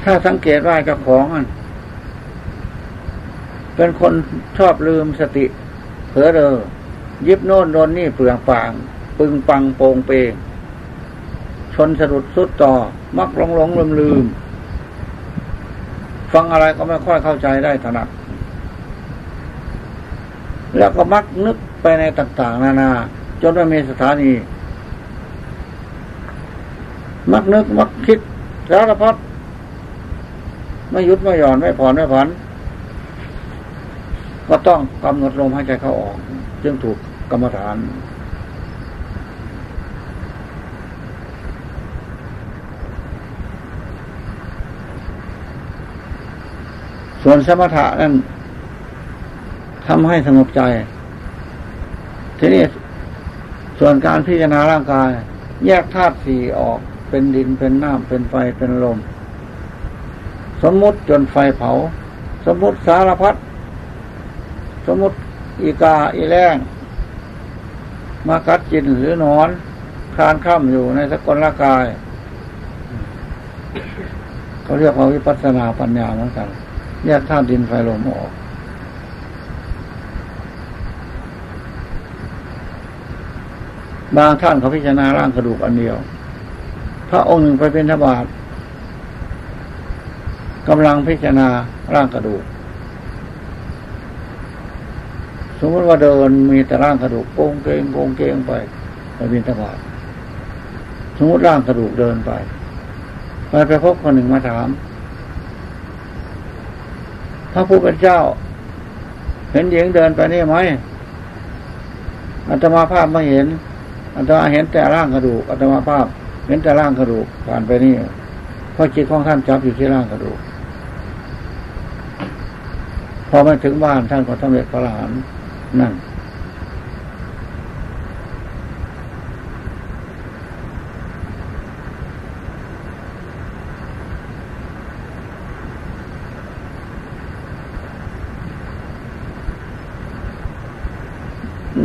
ถ้าสังเกตว่าเจ้าของ เป็นคนชอบลืมสติเผลอเรอยิบโน่นโดนนี่เปลืองปาง ปึงปังโปงเปงชนสะดุดสุดต่อ มักหลงหลงลืมลืม ฟังอะไรก็ไม่ค่อยเข้าใจได้ถนัดแล้วก็มักนึกไปในต่าง ๆ นานา จนไม่มีสถานี มักนึก มักคิดสารพัดไม่ยุดไม่หย่อนไม่ผ่อนไม่ผัน ก็ต้องกำหนดลมหายใจเข้าออกจึงถูกกรรมฐานส่วนสมถะนั้นทำให้สงบใจ ทีนี้ส่วนการพิจารณาร่างกาย แยกธาตุสี่ออกเป็นดินเป็นน้ำเป็นไฟเป็นลม สมมุติจนไฟเผา สมมุติสารพัด สมมติอีกาอีแรงมากัดกินหรือนอน คลานข้ามอยู่ในสกลร่างกายเขาเรียกว่าวิปัสสนาปัญญาเหมือนกันแยกธาตุดินไฟลมออก บางท่านเขาพิจารณาร่างกระดูกอันเดียว พระองค์หนึ่งไปเป็นทบาทกำลังพิจารณาร่างกระดูก ส มมติว่าเดินมีแต่ร่างกระดูกโกงเกงโกงเกงไปไปบินทบาทสมมติร่างกระดูกเดินไปไปไปพบคนหนึ่งมาถามพระผู้เป็นเจ้า เห็นหญิงเดินไปนี่ไหมอัตมาภาพไม่เห็นอัตมาเห็นแต่ร่างกระดูกอัตมาภาพ เห็นแต่ร่างกระดูกผ่านไปนี่เพราะจิตของท่านจับอยู่ที่ร่างกระดูกพอมาถึงบ้านท่านก็สำเร็จพระอรหันต์ นั่น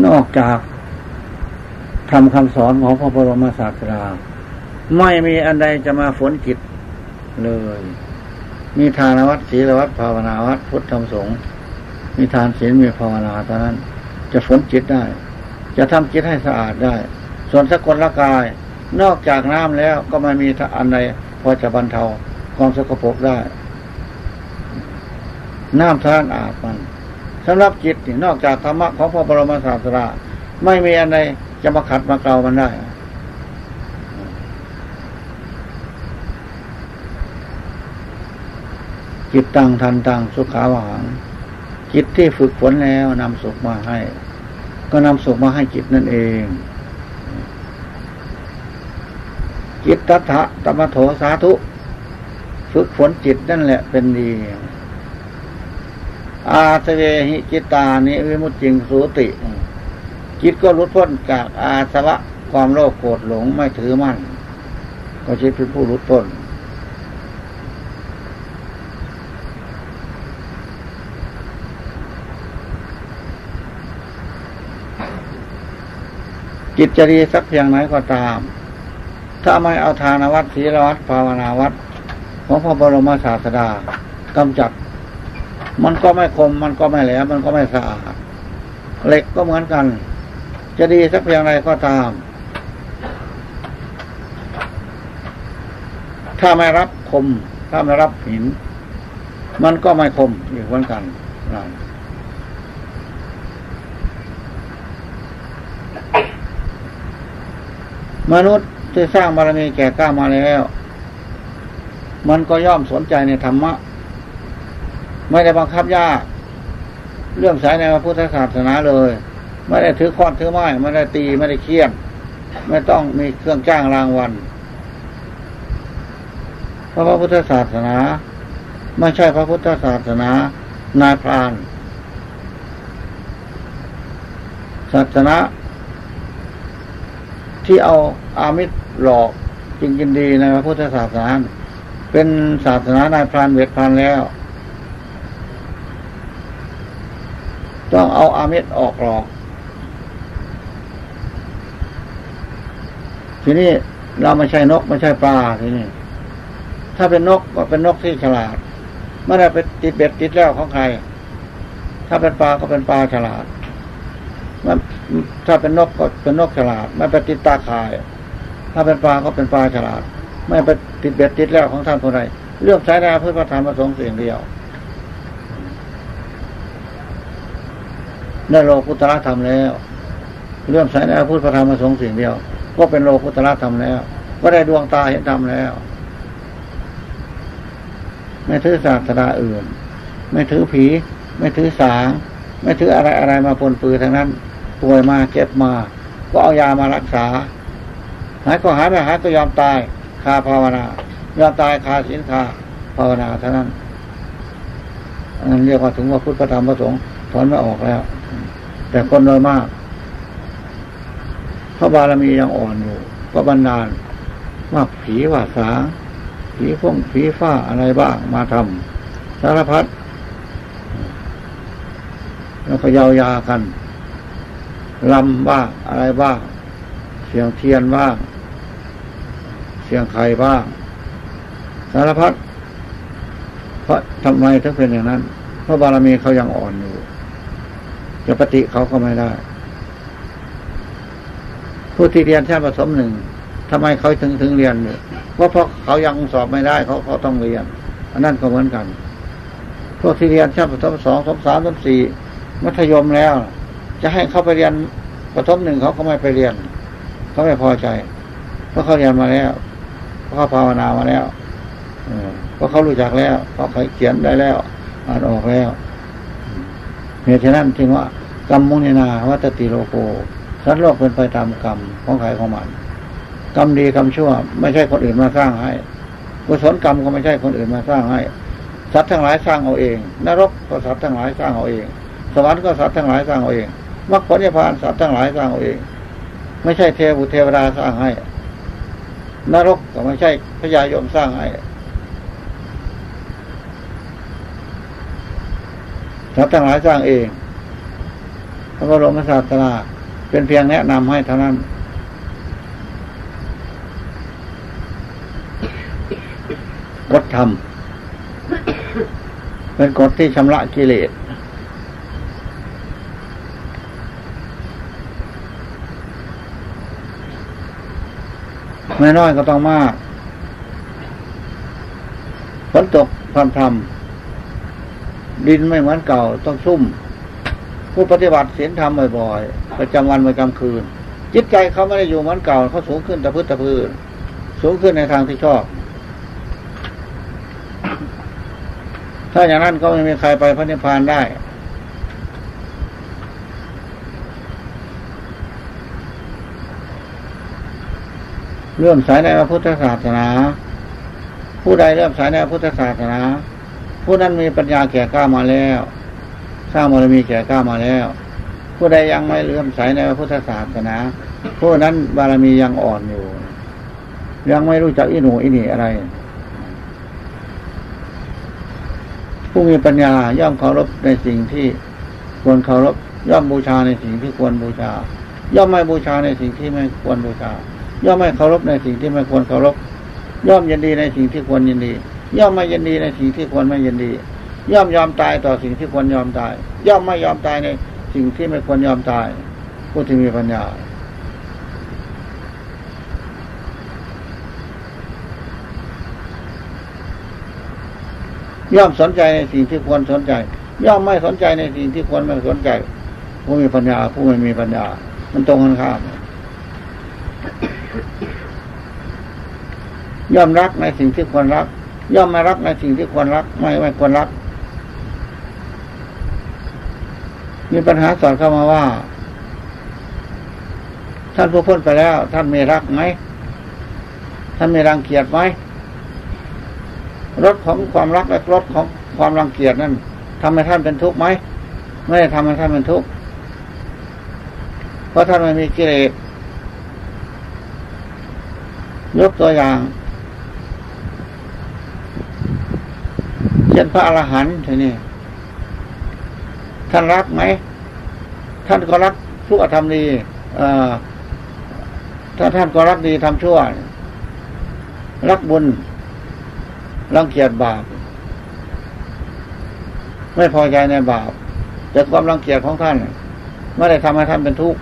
นอกจากทำคำสอนของพระบรมศาสดาไม่มีอันใดจะมาฝนจิตเลย มีทานวัดศีลวัดภาวนาวัดพุทธธรรมสงฆ์ มีทานศีลมีภาวนาเท่านั้น จะฝนจิตได้ จะทำจิตให้สะอาดได้ ส่วนสกลละกาย นอกจากน้ำแล้วก็ไม่มีอันใดพอจะบรรเทาความสกปรกได้ น้ำท่านอาบมันสำหรับจิตนอกจากธรรมะของพระบรมศาสดาไม่มีอะไรจะมาขัดมาเกลามันได้จิตตังทันตังสุขาวหัง จิตที่ฝึกฝนแล้วนำสุขมาให้ ก็นำสุขมาให้จิตนั่นเอง จิตตัทะตมโถสาธุ ฝึกฝนจิตนั่นแหละเป็นดี อาสเวหิจิตานิวิมุตจิงสุติ จิตก็รุดพ้นจากอาสวะความโลภโกรธหลงไม่ถือมั่น ก็จิตเป็นผู้รุดพ้น จิตจะดีสักเพียงไหนก็ตาม ถ้าไม่เอาทานวัดศีลวัดภาวนาวัดของพระบรมศาสดากำจัด มันก็ไม่คมมันก็ไม่แหลมมันก็ไม่สะอาดเหล็กก็เหมือนกัน จะดีสักเพียงไรก็ตาม ถ้าไม่รับคม ถ้าไม่รับหิน มันก็ไม่คมอีกเหมือนกันนั่น มนุษย์ที่สร้างบารมีแก่กล้ามาแล้ว มันก็ย่อมสนใจในธรรมะ ไม่ได้บังคับยาก เรื่องสายในพระพุทธศาสนาเลย ไม่ได้ถือค้อนถือไม้ไม่ได้ตีไม่ได้เคี่ยนไม่ต้องมีเครื่องจ้างรางวัลเพราะพระพุทธศาสนา ไม่ใช่พระพุทธศาสนานายพรานศาสนา ที่เอาอามิตรหลอกจริงกินดีในพระพุทธศาสนา เป็นศาสนานายพรานเวทพรานแล้ว ต้องเอาอามิตรออกหลอก ทีนี้เราไม่ใช่นกไม่ใช่ปลาทีนี้ถ้าเป็นนกก็เป็นนกที่ฉลาดไม่ได้ไปติดเบ็ดติดแล้วของใคร ถ้าเป็นปลาก็เป็นปลาฉลาด ถ้าเป็นนกก็เป็นนกฉลาด ไม่ไปติดตาข่าย ถ้าเป็นปลาก็เป็นปลาฉลาด ไม่ไปติดเบ็ดติดแล้วของท่านคนใดเรื่องสายดาเพื่อพระธรรมประสงค์สิ่งเดียวได้โลกุตระธรรมแล้ว เรื่องสายดาพุทธพระธรรมประสงค์สิ่งเดียว ก็เป็นโลกุตระธรรมแล้ว ก็ได้ดวงตาเห็นธรรมแล้ว ไม่ถือศาสดาอื่น ไม่ถือผี ไม่ถือสาง ไม่ถืออะไรอะไรมาปนปือทั้งนั้น ป่วยมาเจ็บมา ก็เอายามารักษา หายก็หายไม่หายก็ยอมตายคาภาวนายอมตายคาสินคาภาวนาเท่านั้นอันนั้นเรียกว่าถึงว่าพุทธธรรมประสงค์ถอนไม่ออกแล้ว แต่คนโดยมากพระบารมียังอ่อนอยู่ก็บรรดาลว่าผีว่าสาผีฟงผีฟ้าอะไรบ้างมาทำสารพัดแล้วก็ยาวยากัน ลำบ้างอะไรบ้าง เสียงเทียนบ้าง เสียงไข่บ้าง สารพัดเพราะทำไมถึงเป็นอย่างนั้น เพราะบารมีเขายังอ่อนอยู่จะปฏิเขาก็ไม่ได้ ผู้ที่เรียนชั้นประถมหนึ่งทำไมเขาถึงถึงเรียนเนี่ยเพราะเพราะเขายังสอบไม่ได้ เขาเขาต้องเรียน อันนั้นก็เหมือนกัน พวกที่เรียนชั้นประถมสองสมสามสมสี่มัธยมแล้ว จะให้เขาไปเรียนประถมหนึ่งเขาก็ไม่ไปเรียน เขาไม่พอใจ เพราะเขาเรียนมาแล้ว เพราะเขาภาวนามาแล้วเพราะเขารู้จักแล้วเพราะเขาเขียนได้แล้วอ่านออกแล้วเหตุฉะนั้นจึงว่ากรรมมุนินาวัตติโลโกสัตว์โลกเป็นไปตามกรรมของใครของมันกรรมดีกรรมชั่ว ไม่ใช่คนอื่นมาสร้างให้กุศลกรรมก็ไม่ใช่คนอื่นมาสร้างให้สัตว์ทั้งหลายสร้างเอาเอง นรกก็สัตว์ทั้งหลายสร้างเอาเอง สวรรค์ก็สัตว์ทั้งหลายสร้างเอาเอง มรรคผลนิพพานสัตว์ทั้งหลายสร้างเอาเอง ไม่ใช่เทวุเทวดาสร้างให้ นรกก็ไม่ใช่พญายมสร้างให้สัตว์ทั้งหลายสร้างเองพระบรมศาสดาเป็นเพียงแนะนำให้เท่านั้นกฎธรรม เป็นกฎที่ชำระกิเลส น้อยก็ต้องมากฝนตกพรำพรำดินไม่เหมือนเก่าต้องซุ่ม ผู้ปฏิบัติศีลธรรมบ่อยๆประจำวันประจำคืน จิตใจเขาไม่ได้อยู่เหมือนเก่าเขาสูงขึ้นตะพื้นตะพื้นสูงขึ้นในทางที่ชอบ ถ้าอย่างนั้นก็ไม่มีใครไปพระนิพพานได้ เรื่องสายในพระพุทธศาสนา ผู้ใดเริ่มสายในพระพุทธศาสนา ผู้นั้นมีปัญญาแก่กล้ามาแล้ว สร้างบารมีแก่กล้ามาแล้ว ผู้ใดยังไม่เลื่อมใสในพระพุทธศาสนา ผู้นั้นบารมียังอ่อนอยู่ ยังไม่รู้จักอิหนูอินี่อะไร ผู้มีปัญญาย่อมเคารพในสิ่งที่ควรเคารพย่อมบูชาในสิ่งที่ควรบูชา ย่อมไม่บูชาในสิ่งที่ไม่ควรบูชา ย่อมไม่เคารพในสิ่งที่ไม่ควรเคารพ ย่อมยินดีในสิ่งที่ควรยินดี ย่อมไม่ยินดีในสิ่งที่ควรไม่ยินดี ย่อมยอมตายต่อสิ่งที่ควรยอมตาย ย่อมไม่ยอมตายในสิ่งที่ไม่ควรยอมตาย ผู้ที่มีปัญญาย่อมสนใจในสิ่งที่ควรสนใจ ย่อมไม่สนใจในสิ่งที่ควรไม่สนใจ ผู้มีปัญญาผู้ไม่มีปัญญา มันตรงกันข้าม ย่อมรักในสิ่งที่ควรรัก ย่อมไม่รักในสิ่งที่ควรรัก ไม่ไม่ควรรัก มีปัญหาสอนเข้ามาว่า ท่านผู้พ้นไปแล้ว ท่านมีรักไหมท่านมีรังเกียจไหมรถของความรักและรถของความรังเกียจนั้นทำให้ท่านเป็นทุกข์ไหมไม่ได้ทำให้ท่านเป็นทุกข์เพราะท่านไม่มีกิเลสยกตัวอย่าง เช่นพระอรหันต์ทีนี้ท่านรักไหม ท่านก็รักชั่วทำดีถ้าท่านก็รักดีทำชั่ว รักบุญรังเกียจบาป ไม่พอใจในบาป แต่ความรังเกียจของท่านไม่ได้ทำให้ท่านเป็นทุกข์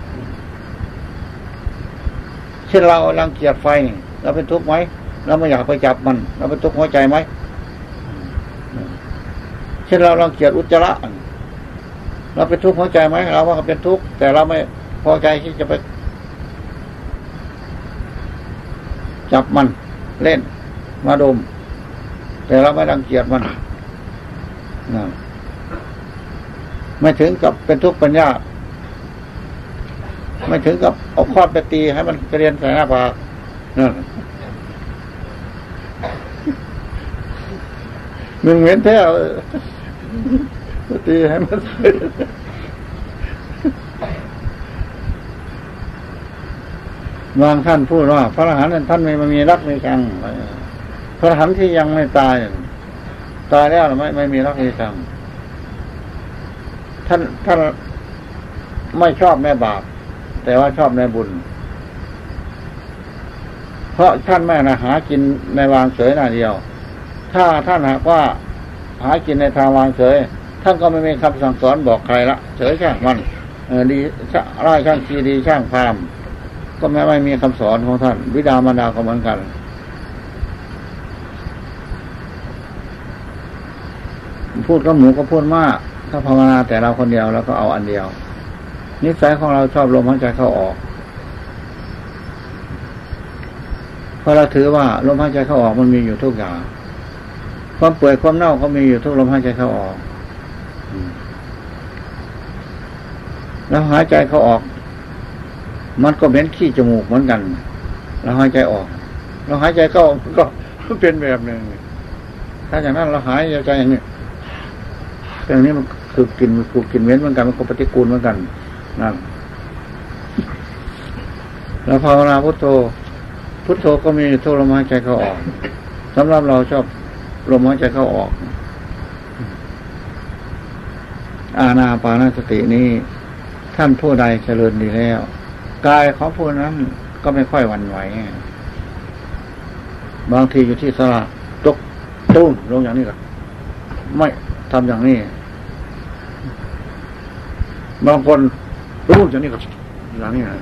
เช่นเรารังเกียจไฟเราเป็นทุกข์ไหมเราไม่อยากไปจับมัน เราเป็นทุกข์หัวใจไหม ช่นเรารังเกียจอุจจาระเราเป็นทุกข์หัวใจไหมเราว่าเป็นทุกข์แต่เราไม่พอใจที่จะไป จับมันเล่น มาดม แต่เราไม่รังเกียจมันนะไม่ถึงกับเป็นทุกข์ปัญญาไม่ถึงกับเอาคอดไปตีให้มันกระเรียนใส่หน้าผากนั่นมึงเหม็นแท้ ตีให้มันบางท่านพูดว่า พระอรหันต์ท่านไม่มีรักไม่ชังพระอรหันต์ที่ยังไม่ตาย ตายแล้วไม่ไม่มีรักไม่ชังท่านท่านไม่ชอบแม่บาป แต่ว่าชอบในบุญ เพราะท่านไม่นะหากินในวางเฉยหน้าเดียว ถ้าท่านหากว่า หากินในทางวางเฉยท่านก็ไม่มีคำสั่งสอนบอกใครละเฉยช่างมันเออดีร่ายช่างชีดีช่างพามก็ไม่ไม่มีคำสอนของท่าน วิดามารดาก็เหมือนกัน พูดกับหมูก็พูดมาก ถ้าภาวนาแต่เราคนเดียวแล้วก็เอาอันเดียว นิสัยของเราชอบลมหายใจเข้าออกเพราะเราถือว่าลมหายใจเข้าออกมันมีอยู่ทุกอย่าง ความเปื่อยความเน่าก็มีอยู่ทุกลมหายใจเข้าออกแล้วหายใจเขาออก มันก็เป็นขี้จมูกเหมือนกันเราหายใจออกเราหายใจเข้าก็เป็นแบบหนึ่งถ้าอย่างนั้นเราหายใจอย่างนี้แต่นี้มันคือกินคือกินเว้นเหมือนกันมันก็ปฏิกูลเหมือนกันนั่นแล้วภาวนาพุทโธพุทโธก็มีทุกลมหายใจเขาออกสำหรับเราชอบ ลมหายใจเข้าออก อาณาปานสตินี้ ท่านผู้ใดเจริญดีแล้ว กายของผู้นั้นก็ไม่ค่อยหวั่นไหว บางทีอยู่ที่สระตกตุ้มลงอย่างนี้ก็ไม่ทำอย่างนี้ บางคนรู้อย่างนี้ก็อย่างนี้นะ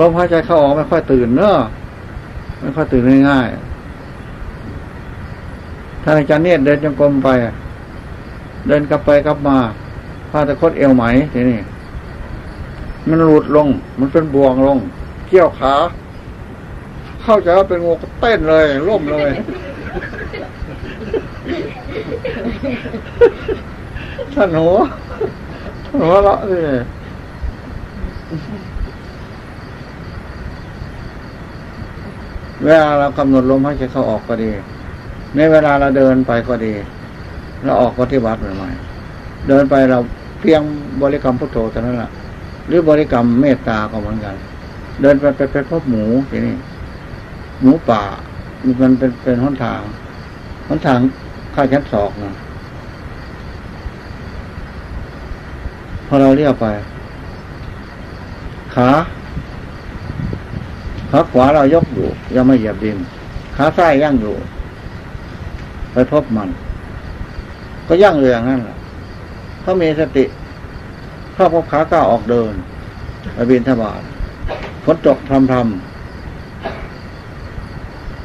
ลมหายใจเข้าออกไม่ค่อยตื่นเนอะ ไม่ค่อยตื่นง่ายๆท่านอาจารย์เนี่ยเดินจงกรมไป เดินกลับไปกลับมาพาตะคดเอวไหมทีนี่มันหลุดลง มันเป็นบวงลง เกี่ยวขา เข้าใจว่าเป็นงูเต้นเลยล่มเลยท่านหัวหัวเราะสิ เวลาเรากำหนดลมหายใจเข้าออกก็ดี ในเวลาเราเดินไปก็ดีเราออกปฏิบัติใหม่ๆเดินไปเราเพียงบริกรรมพุทโธเท่านั้นแหละหรือบริกรรมเมตตาก็เหมือนกัน เดินไปไปไปพบหมูทีนี้หมูป่ามันเป็นเป็นหนทางหนทางข้าชั้นศอกนะพอเราเรียกไป ขา ขาขวาเรายกอยู่ยังไม่เหยียบดินขาซ้ายย่างอยู่ ไปพบมัน ก็ย่างอยู่อย่างนั้นแหละถ้ามีสติถ้าพบขาก้าออกเดินไปบินทบาทฝนตกพรำพรำ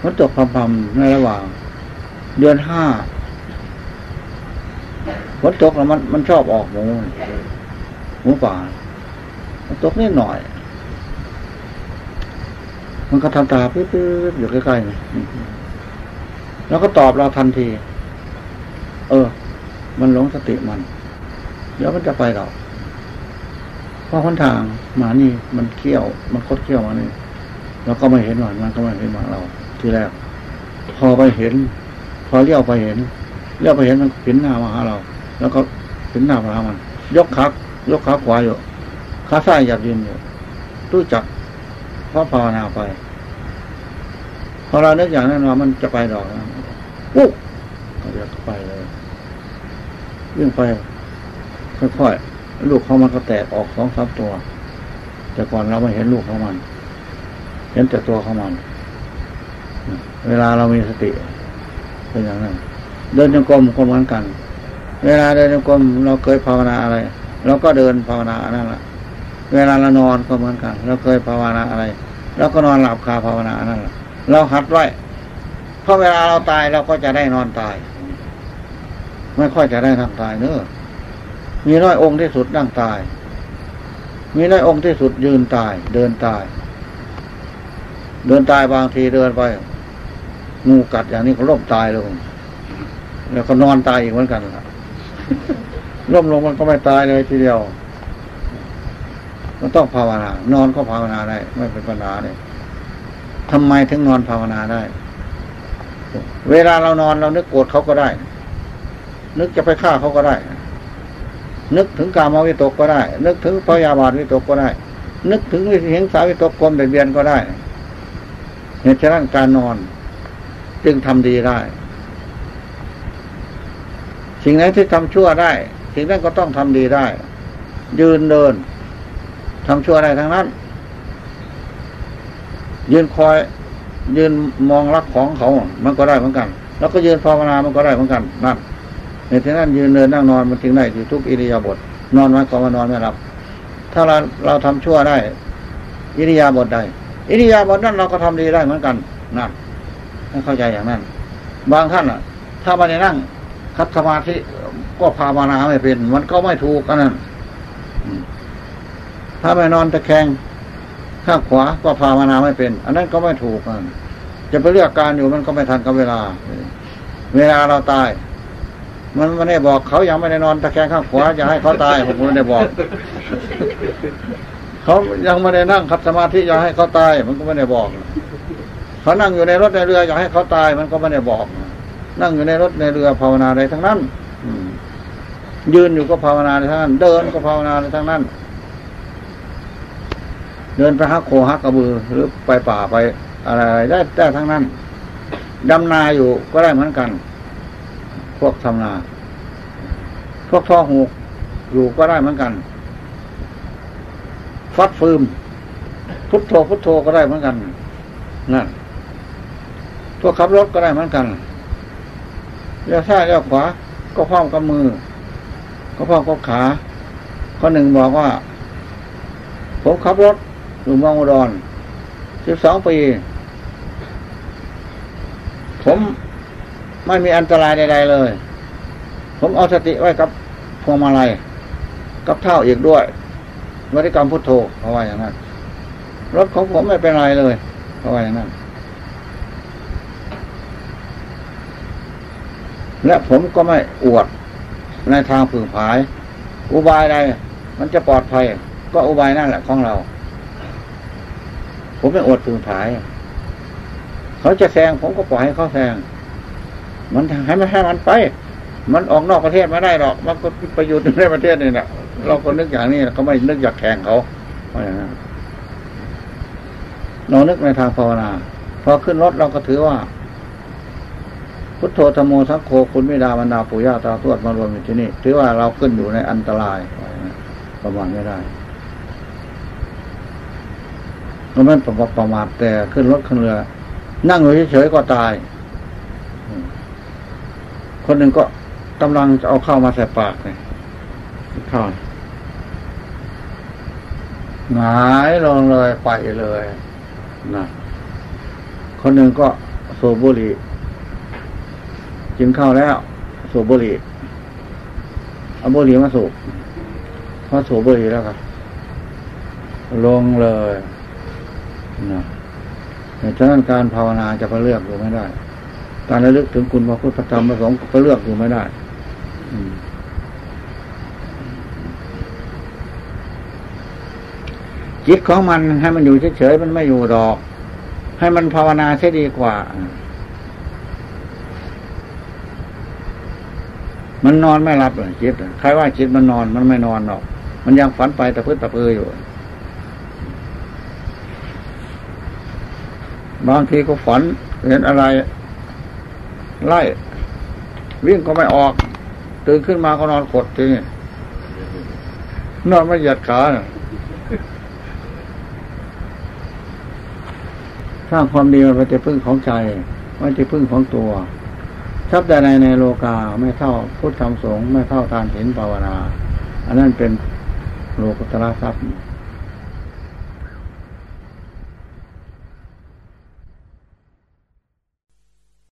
ฝนตกพรำพรำในระหว่าง เดือนห้าฝนตกแล้วมันมันชอบออกหมูหมูป่าฝนตกนิดหน่อย มันก็ทำตาปิ๊บๆอยู่ใกล้ๆนี่แล้วก็ตอบเราทันที เออ มันหลงสติมัน เดี๋ยวมันจะไปหรอกเพราะคนทางหมานี่มันเขี้ยว มันคดเขี้ยวมานี่เราก็ไม่เห็นหวานมันก็ไม่เห็นหมาเรา ทีแรก พอไปเห็น พอเลี้ยวไปเห็นเลี้ยวไปเห็นมันผินหน้ามาหาเรา แล้วก็ผินหน้ามาหามัน ยกขายกขาขวาอยู่ขาซ้ายหยับยืนอยู่รู้จัก เพราะภาวนาไปพอเราเนึกอย่างนั้นว่ามันจะไปดอกนะปุ๊บก็เดี๋ยวก็ไปเลยวิ่งไปค่อยๆลูกเขามันก็แตกออกสองสามตัว แต่ก่อนเราไม่เห็นลูกของมัน เห็นแต่ตัวของมัน เวลาเรามีสติ เป็นอย่างนั้น เดินจงกรมก็เหมือนกัน เวลาเดินจงกรมเราเคยภาวนาอะไรเราก็เดินภาวนาอันนั่นแหละ เวลาเรานอนก็เหมือนกัน เราเคยภาวนาอะไรเราก็นอนหลับคาภาวนาอันนั่นแหละเราหัดไว้เพราะเวลาเราตายเราก็จะได้นอนตาย ไม่ค่อยจะได้ทางตายเนอะมีน้อยองค์ที่สุดนั่งตาย มีน้อยองค์ที่สุดยืนตาย เดินตาย เดินตายบางทีเดินไปงูกัดอย่างนี้ก็ล่มตายลงแล้วก็นอนตายอีกเหมือนกันล่ะล่มลงมันก็ไม่ตายเลยทีเดียว มันต้องภาวนานอนก็ภาวนาได้ ไม่เป็นปัญหาเนี่ยทำไมถึงนอนภาวนาได้ เวลาเรานอนเรานึกโกรธเขาก็ได้ นึกจะไปฆ่าเขาก็ได้ นึกถึงกามวิตกก็ได้ นึกถึงพยาบาทวิตกก็ได้ นึกถึงวิเหงสาวิตกกลมเบียดเบียนก็ได้เหตุฉะนั้นการนอน จึงทำดีได้ สิ่งไหนที่ทำชั่วได้ สิ่งนั้นก็ต้องทำดีได้ ยืนเดิน ทำชั่วอะได้ทั้งนั้น ยืนคอย ยืนมองรักของเขา มันก็ได้เหมือนกัน แล้วก็ยืนภาวนา มันก็ได้เหมือนกันนั่นในที่นั้นยืนเดินนั่งนอนมันจึงได้อยู่ทุกอิริยาบถนอนมันก็มานอนไม่หลับ ถ้าเราเราทำชั่วได้ อิริยาบถใดอิริยาบถนั้นเราก็ทำดีได้เหมือนกันนั่นให้เข้าใจอย่างนั้น บางท่านอะ ถ้ามาในนั่งคัดสมาธิก็ภาวนาไม่เป็น มันก็ไม่ถูกกันนั่น ถ้าไม่นอนตะแคงข้างขวาก็ภาวนาไม่เป็น อันนั้นก็ไม่ถูกกันจะไปเลือกการอยู่มันก็ไม่ทันกับเวลา เวลาเราตาย มันไม่ได้บอกเขายังไม่ได้นอนตะแคงข้างขวาจะให้เขาตายผมไม่ได้บอก เขายังไม่ได้นั่งคัดสมาธิจะให้เขาตาย มันก็ไม่ได้บอก เขานั่งอยู่ในรถในเรืออยากให้เขาตาย มันก็ไม่ได้บอก นั่งอยู่ในรถในเรือภาวนาใดทั้งนั้นยืนอยู่ก็ภาวนาในทั้งนั้น เดินก็ภาวนาในทั้งนั้น เดินไปฮักโคฮักกระบือ หรือไปป่าไปอะไรได้ได้ทั้งนั้นดำนาอยู่ก็ได้เหมือนกัน พวกทำนา พวกท่อหูกอยู่ก็ได้เหมือนกันฟัดฟืมพุทโธพุทโธก็ได้เหมือนกันนั่นพวกขับรถก็ได้เหมือนกันเลี้ยวซ้ายเลี้ยวขวา ก็พร้อมกับมือ ก็พร้อมกับขา ข้อหนึ่งบอกว่า ผมขับรถ อยู่เมืองอุดรสิบสองปี ผมไม่มีอันตรายใดๆเลย ผมเอาสติไว้กับพวงมาลัย กับเท้าอีกด้วยบริกรรมพุทโธเพราะว่าอย่างนั้น รถของผมไม่เป็นไรเลยเพราะว่าอย่างนั้น และผมก็ไม่อวดในทางผึ่งผาย อุบายใดมันจะปลอดภัย ก็อุบายนั่นแหละของเรา ผมไม่อดผึ่งผาย เขาจะแซงผมก็ปล่อยให้เขาแซง มันให้มันให้มันไป มันออกนอกประเทศไม่ได้หรอก มันก็ไปอยู่ในประเทศนี่แหละเราก็นึกอย่างนี้เขาไม่นึกอยากแข่งเขาเราะองนึกในทางภาวนา พอขึ้นรถเราก็ถือว่า พุทโธธรรมโมสังโฆคุณมิดาบรรดาปู่ย่าตาทวดมารวมอยู่ที่นี่ ถือว่าเราขึ้นอยู่ในอันตรายประมาณไม่ได้ ก็ไม่ประมาประมาทแต่ขึ้นรถขึ้นเรือ นั่งอยู่เฉยๆก็ตาย คนหนึ่งก็กำลังจะเอาข้าวมาใส่ปากเนี่ยข้าวหงายลงเลยไปเลยนะคนหนึ่งก็สูบบุหรี่กินข้าวแล้วสูบบุหรี่เอาบุหรี่มาสูบพอสูบบุหรี่แล้วก็ลงเลย นะแต่ฉะนั้นการภาวนาจะไปเลือกอยู่ไม่ได้ การระลึกถึงคุณพระพุทธธรรมประสงค์ก็เลือกอยู่ไม่ได้จิตของมันให้มันอยู่เฉยๆมันไม่อยู่ดอก ให้มันภาวนาใช่ดีกว่า มันนอนไม่หลับเลยจิตอะใครว่าจิตมันนอนมันไม่นอนหรอก มันยังฝันไปแตะพื้นตะเพืออยู่ บางทีก็ฝันเห็นอะไร ไล่ วิ่งก็ไม่ออก ตื่นขึ้นมาก็นอนกดทีนี้นอนไม่หยียดขาน่ะสร้างความดีมันเป็นที่พึ่งของใจไม่ใช่พึ่งของตัวทรัพย์ใดในโลกาไม่เท่าพุทธธรรมสงฆ์ไม่เท่าทานเห็นภาวนา อันนั้นเป็นโลกุตระทรัพย์